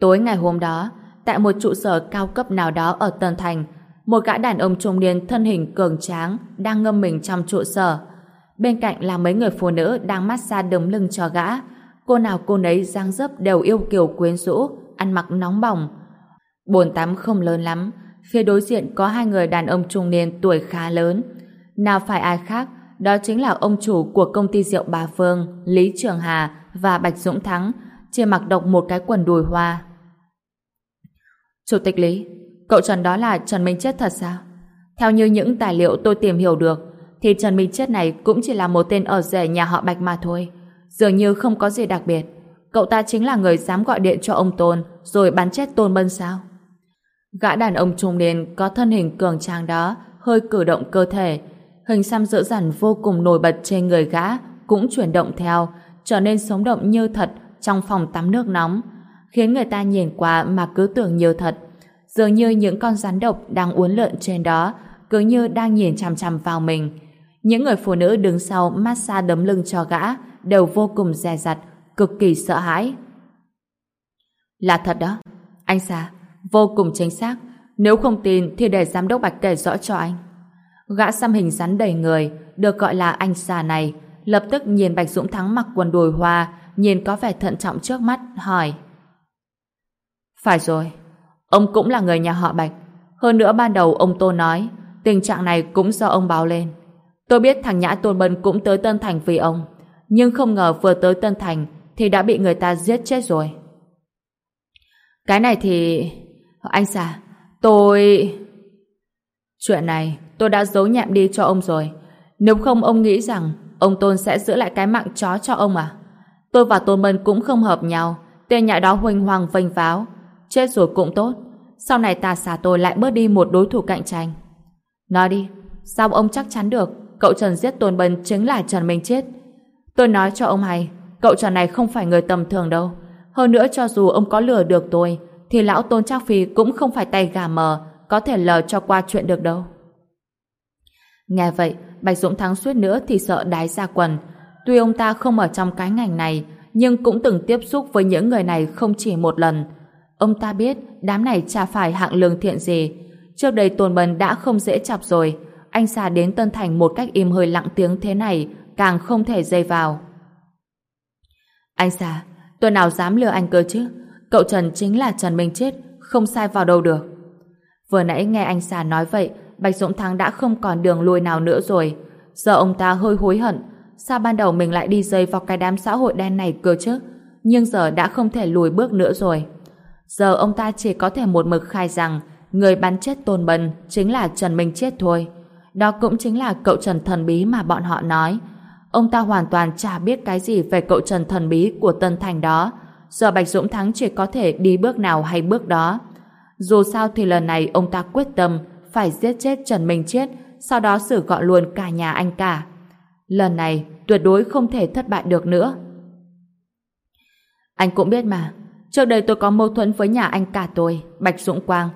Tối ngày hôm đó, tại một trụ sở cao cấp nào đó ở Tân Thành, một gã đàn ông trung niên thân hình cường tráng đang ngâm mình trong trụ sở. Bên cạnh là mấy người phụ nữ đang massage đấm lưng cho gã. Cô nào cô nấy dáng dấp đều yêu kiều quyến rũ, ăn mặc nóng bỏng. Bồn tắm không lớn lắm, phía đối diện có hai người đàn ông trung niên tuổi khá lớn. Nào phải ai khác, đó chính là ông chủ của công ty rượu Bà Phương, Lý Trường Hà và Bạch Dũng Thắng, chỉ mặc độc một cái quần đùi hoa. Chủ tịch Lý, cậu Trần đó là Trần Minh Chết thật sao? Theo như những tài liệu tôi tìm hiểu được, thì Trần Minh Chết này cũng chỉ là một tên ở rể nhà họ Bạch mà thôi. Dường như không có gì đặc biệt. Cậu ta chính là người dám gọi điện cho ông Tôn rồi bắn chết Tôn Bân sao? Gã đàn ông trung niên có thân hình cường tráng đó hơi cử động cơ thể. Hình xăm dữ dằn vô cùng nổi bật trên người gã cũng chuyển động theo, trở nên sống động như thật trong phòng tắm nước nóng, khiến người ta nhìn qua mà cứ tưởng nhiều thật. Dường như những con rắn độc đang uốn lượn trên đó cứ như đang nhìn chằm chằm vào mình. Những người phụ nữ đứng sau massage đấm lưng cho gã đều vô cùng dè dặt, cực kỳ sợ hãi. Là thật đó. Anh Sa, vô cùng chính xác. Nếu không tin thì để giám đốc Bạch kể rõ cho anh. Gã xăm hình rắn đầy người, được gọi là anh Sa này, lập tức nhìn Bạch Dũng Thắng mặc quần đùi hoa, nhìn có vẻ thận trọng trước mắt, hỏi. Phải rồi, ông cũng là người nhà họ Bạch. Hơn nữa ban đầu ông Tô nói, tình trạng này cũng do ông báo lên. Tôi biết thằng Nhã Tôn Bân cũng tới Tân Thành vì ông, nhưng không ngờ vừa tới Tân Thành thì đã bị người ta giết chết rồi. Cái này thì... Anh xà, tôi... Chuyện này tôi đã giấu nhẹm đi cho ông rồi. Nếu không ông nghĩ rằng ông Tôn sẽ giữ lại cái mạng chó cho ông à? Tôi và Tôn Mân cũng không hợp nhau. Tên nhãi đó huỳnh hoàng vênh váo. Chết rồi cũng tốt. Sau này ta xả tôi lại bớt đi một đối thủ cạnh tranh. Nói đi, sao ông chắc chắn được cậu Trần giết Tôn Bân chính là Trần Minh Chết? Tôi nói cho ông hay, cậu Trần này không phải người tầm thường đâu. Hơn nữa cho dù ông có lừa được tôi, thì lão Tôn Trác Phi cũng không phải tay gà mờ, có thể lờ cho qua chuyện được đâu. Nghe vậy, Bạch Dũng Thắng suýt nữa thì sợ đái ra quần. Tuy ông ta không ở trong cái ngành này, nhưng cũng từng tiếp xúc với những người này không chỉ một lần. Ông ta biết đám này chả phải hạng lương thiện gì. Trước đây Tôn Bân đã không dễ chọc rồi. Anh xà đến Tân Thành một cách im hơi lặng tiếng thế này, càng không thể dây vào. Anh xà, tôi nào dám lừa anh cơ chứ? Cậu Trần chính là Trần Minh Chết, không sai vào đâu được. Vừa nãy nghe anh xà nói vậy, Bạch Dũng Thắng đã không còn đường lui nào nữa rồi. Giờ ông ta hơi hối hận, sao ban đầu mình lại đi rơi vào cái đám xã hội đen này cơ chứ? Nhưng giờ đã không thể lùi bước nữa rồi. Giờ ông ta chỉ có thể một mực khai rằng người bắn chết Tôn Bân chính là Trần Minh Chết thôi. Đó cũng chính là cậu Trần thần bí mà bọn họ nói. Ông ta hoàn toàn chả biết cái gì về cậu Trần thần bí của Tân Thành đó. Giờ Bạch Dũng Thắng chỉ có thể đi bước nào hay bước đó. Dù sao thì lần này ông ta quyết tâm phải giết chết Trần Minh Chết, sau đó xử gọn luôn cả nhà anh cả. Lần này tuyệt đối không thể thất bại được nữa. Anh cũng biết mà, trước đây tôi có mâu thuẫn với nhà anh cả tôi, Bạch Dũng Quang.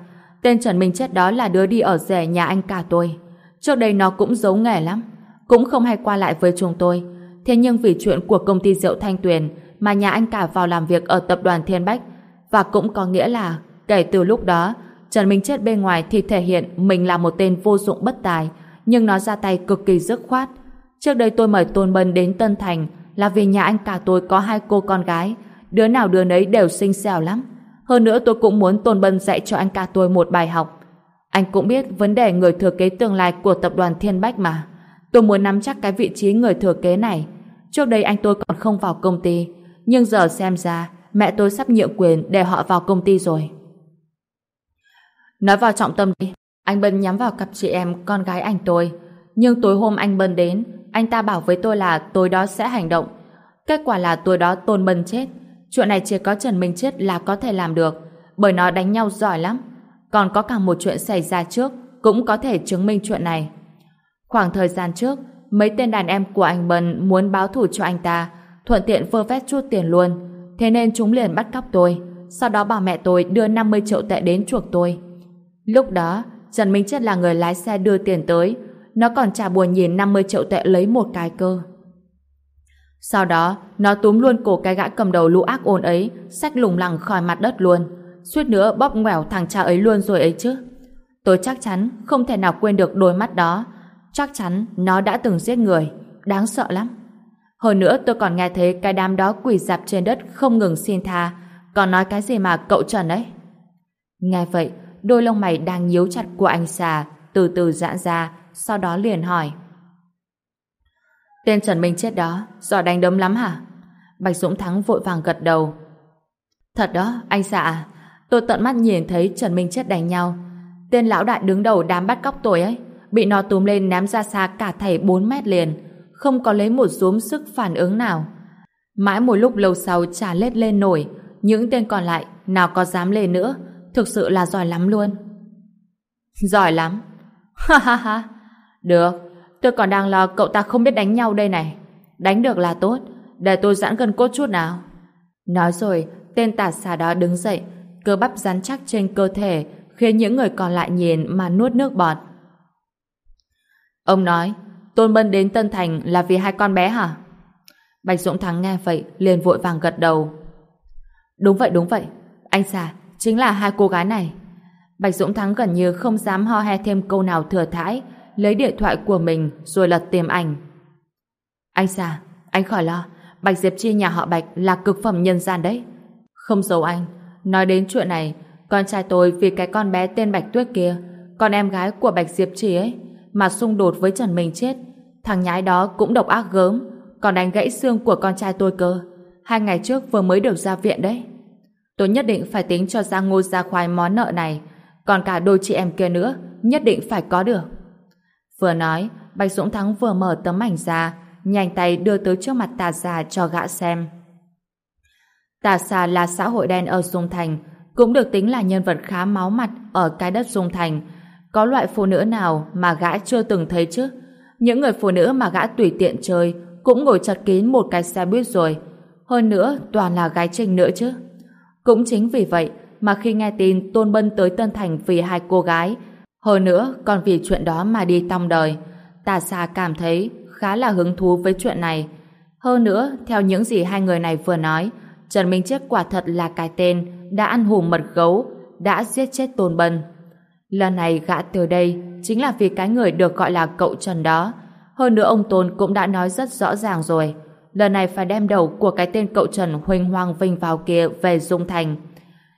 Tên Trần Minh Chết đó là đứa đi ở rẻ nhà anh cả tôi. Trước đây nó cũng giấu nghề lắm, cũng không hay qua lại với chúng tôi. Thế nhưng vì chuyện của công ty rượu Thanh Tuyền mà nhà anh cả vào làm việc ở tập đoàn Thiên Bách và cũng có nghĩa là kể từ lúc đó Trần Minh Chết bên ngoài thì thể hiện mình là một tên vô dụng bất tài nhưng nó ra tay cực kỳ dứt khoát. Trước đây tôi mời Tôn Bân đến Tân Thành là vì nhà anh cả tôi có hai cô con gái đứa nào đứa nấy đều xinh xẻo lắm. Hơn nữa tôi cũng muốn Tôn Bân dạy cho anh cả tôi một bài học. Anh cũng biết vấn đề người thừa kế tương lai của tập đoàn Thiên Bách mà. Tôi muốn nắm chắc cái vị trí người thừa kế này. Trước đây anh tôi còn không vào công ty, nhưng giờ xem ra mẹ tôi sắp nhượng quyền để họ vào công ty rồi. Nói vào trọng tâm đi. Anh Bân nhắm vào cặp chị em con gái anh tôi. Nhưng tối hôm anh Bân đến, anh ta bảo với tôi là tối đó sẽ hành động. Kết quả là tối đó Tôn bần chết. Chuyện này chỉ có Trần Minh chết là có thể làm được, bởi nó đánh nhau giỏi lắm. Còn có cả một chuyện xảy ra trước, cũng có thể chứng minh chuyện này. Khoảng thời gian trước, mấy tên đàn em của anh Bân muốn báo thù cho anh ta, thuận tiện vơ vét chút tiền luôn. Thế nên chúng liền bắt cóc tôi, sau đó bảo mẹ tôi đưa 50 triệu tệ đến chuộc tôi. Lúc đó, Trần Minh Chết là người lái xe đưa tiền tới, nó còn trả buồn nhìn 50 triệu tệ lấy một cái cơ. Sau đó, nó túm luôn cổ cái gã cầm đầu lũ ác ôn ấy, xách lủng lẳng khỏi mặt đất luôn. Suýt nữa bóp ngoẻo thằng cha ấy luôn rồi ấy chứ. Tôi chắc chắn không thể nào quên được đôi mắt đó. Chắc chắn nó đã từng giết người. Đáng sợ lắm. Hơn nữa tôi còn nghe thấy cái đám đó quỳ dạp trên đất không ngừng xin tha. Còn nói cái gì mà cậu Trần ấy. Nghe vậy, đôi lông mày đang nhíu chặt của anh xà từ từ giãn ra, sau đó liền hỏi. Tên Trần Minh chết đó, giỏi đánh đấm lắm hả? Bạch Dũng Thắng vội vàng gật đầu. Thật đó, anh xà Tôi tận mắt nhìn thấy Trần Minh Chết đánh nhau. Tên lão đại đứng đầu đám bắt cóc tôi ấy, bị nó túm lên ném ra xa cả thảy 4 mét liền, không có lấy một rúm sức phản ứng nào. Mãi một lúc lâu sau trả lết lên nổi, những tên còn lại nào có dám lên nữa, thực sự là giỏi lắm luôn. Giỏi lắm. Ha ha ha. Được, tôi còn đang lo cậu ta không biết đánh nhau đây này. Đánh được là tốt, để tôi giãn gần cốt chút nào. Nói rồi, tên tà xà đó đứng dậy, cơ bắp rắn chắc trên cơ thể, khiến những người còn lại nhìn mà nuốt nước bọt. Ông nói, Tôn Bân đến Tân Thành là vì hai con bé hả? Bạch Dũng Thắng nghe vậy, liền vội vàng gật đầu. Đúng vậy, đúng vậy. Anh xà, chính là hai cô gái này. Bạch Dũng Thắng gần như không dám ho he thêm câu nào thừa thãi, lấy điện thoại của mình rồi lật tìm ảnh. Anh xà, anh khỏi lo, Bạch Diệp Chi nhà họ Bạch là cực phẩm nhân gian đấy. Không giấu anh, nói đến chuyện này, con trai tôi vì cái con bé tên Bạch Tuyết kia, con em gái của Bạch Diệp Chi ấy, mà xung đột với Trần Minh chết. Thằng nhái đó cũng độc ác gớm, còn đánh gãy xương của con trai tôi cơ. Hai ngày trước vừa mới được ra viện đấy. Tôi nhất định phải tính cho ra ngô ra khoai món nợ này, còn cả đôi chị em kia nữa, nhất định phải có được. Vừa nói, Bạch Dũng Thắng vừa mở tấm ảnh ra, nhanh tay đưa tới trước mặt tà già cho gã xem. Tà xà là xã hội đen ở Dung Thành, cũng được tính là nhân vật khá máu mặt ở cái đất Dung Thành. Có loại phụ nữ nào mà gã chưa từng thấy chứ? Những người phụ nữ mà gã tùy tiện chơi cũng ngồi chật kín một cái xe buýt rồi. Hơn nữa, toàn là gái trinh nữa chứ. Cũng chính vì vậy mà khi nghe tin Tôn Bân tới Tân Thành vì hai cô gái, hơn nữa còn vì chuyện đó mà đi tòng đời, Tà Sa cảm thấy khá là hứng thú với chuyện này. Hơn nữa, theo những gì hai người này vừa nói, Trần Minh Chết quả thật là cái tên đã ăn hùm mật gấu, đã giết chết Tôn Bân. Lần này gã từ đây chính là vì cái người được gọi là cậu Trần đó. Hơn nữa ông Tôn cũng đã nói rất rõ ràng rồi. Lần này phải đem đầu của cái tên cậu Trần Huỳnh Hoàng Vinh vào kia về Dung Thành.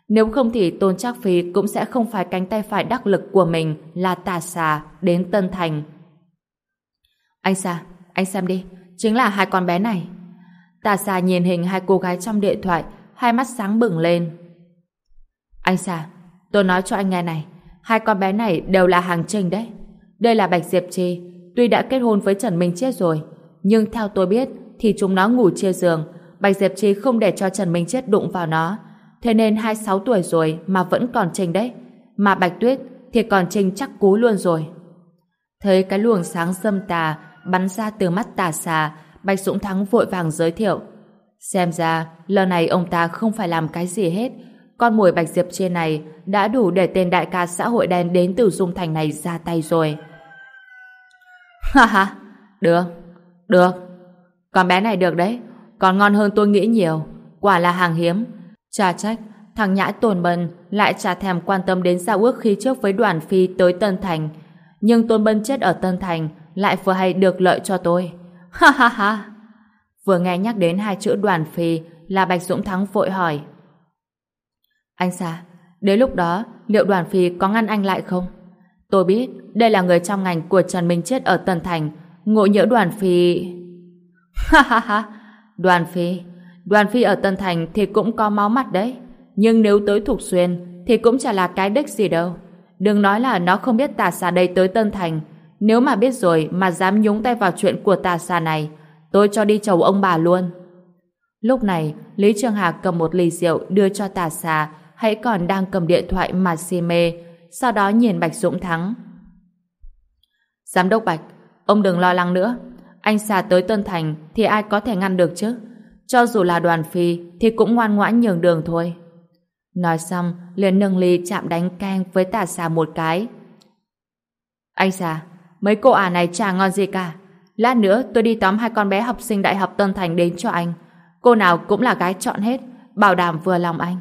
Nếu không thì Tôn Trác Phi cũng sẽ không phải cánh tay phải đắc lực của mình là tà xà đến Tân Thành. Anh Sa, anh xem đi, chính là hai con bé này. Tà xà nhìn hình hai cô gái trong điện thoại, hai mắt sáng bừng lên. Anh Sa, tôi nói cho anh nghe này, hai con bé này đều là hàng trình đấy. Đây là Bạch Diệp Trì, tuy đã kết hôn với Trần Minh Chết rồi, nhưng theo tôi biết thì chúng nó ngủ chia giường, Bạch Diệp Trì không để cho Trần Minh Chết đụng vào nó. Thế nên 26 tuổi rồi mà vẫn còn trình đấy. Mà Bạch Tuyết thì còn trình chắc cú luôn rồi. Thấy cái luồng sáng dâm tà bắn ra từ mắt tà xà, Bạch Dũng Thắng vội vàng giới thiệu. Xem ra, lần này ông ta không phải làm cái gì hết. Con mồi Bạch Diệp trên này đã đủ để tên đại ca xã hội đen đến từ Dung Thành này ra tay rồi. Ha ha, được, được. Con bé này được đấy, còn ngon hơn tôi nghĩ nhiều. Quả là hàng hiếm. Cha trách, thằng nhãi Tôn Bân lại chả thèm quan tâm đến giao ước khi trước với đoàn phi tới Tân Thành. Nhưng Tôn Bân chết ở Tân Thành lại vừa hay được lợi cho tôi. Ha ha ha! Vừa nghe nhắc đến hai chữ đoàn phi là Bạch Dũng Thắng vội hỏi. Anh xa, đến lúc đó liệu đoàn phi có ngăn anh lại không? Tôi biết đây là người trong ngành của Trần Minh Chết ở Tân Thành. Ngộ nhỡ đoàn phi... Ha ha ha! Đoàn phi... Đoàn phi ở Tân Thành thì cũng có máu mặt đấy. Nhưng nếu tới Thục Xuyên thì cũng chả là cái đích gì đâu. Đừng nói là nó không biết tà xà đây tới Tân Thành. Nếu mà biết rồi mà dám nhúng tay vào chuyện của tà xà này, tôi cho đi chầu ông bà luôn. Lúc này, Lý Trường Hà cầm một ly rượu đưa cho tà xà, hãy còn đang cầm điện thoại mà si mê, sau đó nhìn Bạch Dũng Thắng. Giám đốc Bạch, ông đừng lo lắng nữa. Anh xà tới Tân Thành thì ai có thể ngăn được chứ? Cho dù là đoàn phi thì cũng ngoan ngoãn nhường đường thôi. Nói xong, liền nâng ly chạm đánh canh với tà xà một cái. Anh xà, mấy cô ả này chả ngon gì cả. Lát nữa tôi đi tóm hai con bé học sinh đại học Tân Thành đến cho anh. Cô nào cũng là gái chọn hết, bảo đảm vừa lòng anh.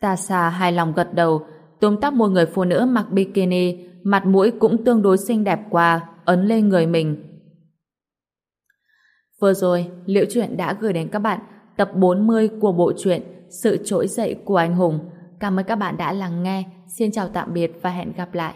Tà xà hài lòng gật đầu, túm tóc một người phụ nữ mặc bikini, mặt mũi cũng tương đối xinh đẹp qua, ấn lên người mình. Vừa rồi, Liễu Chuyện đã gửi đến các bạn tập 40 của bộ truyện Sự trỗi dậy của anh hùng. Cảm ơn các bạn đã lắng nghe. Xin chào tạm biệt và hẹn gặp lại.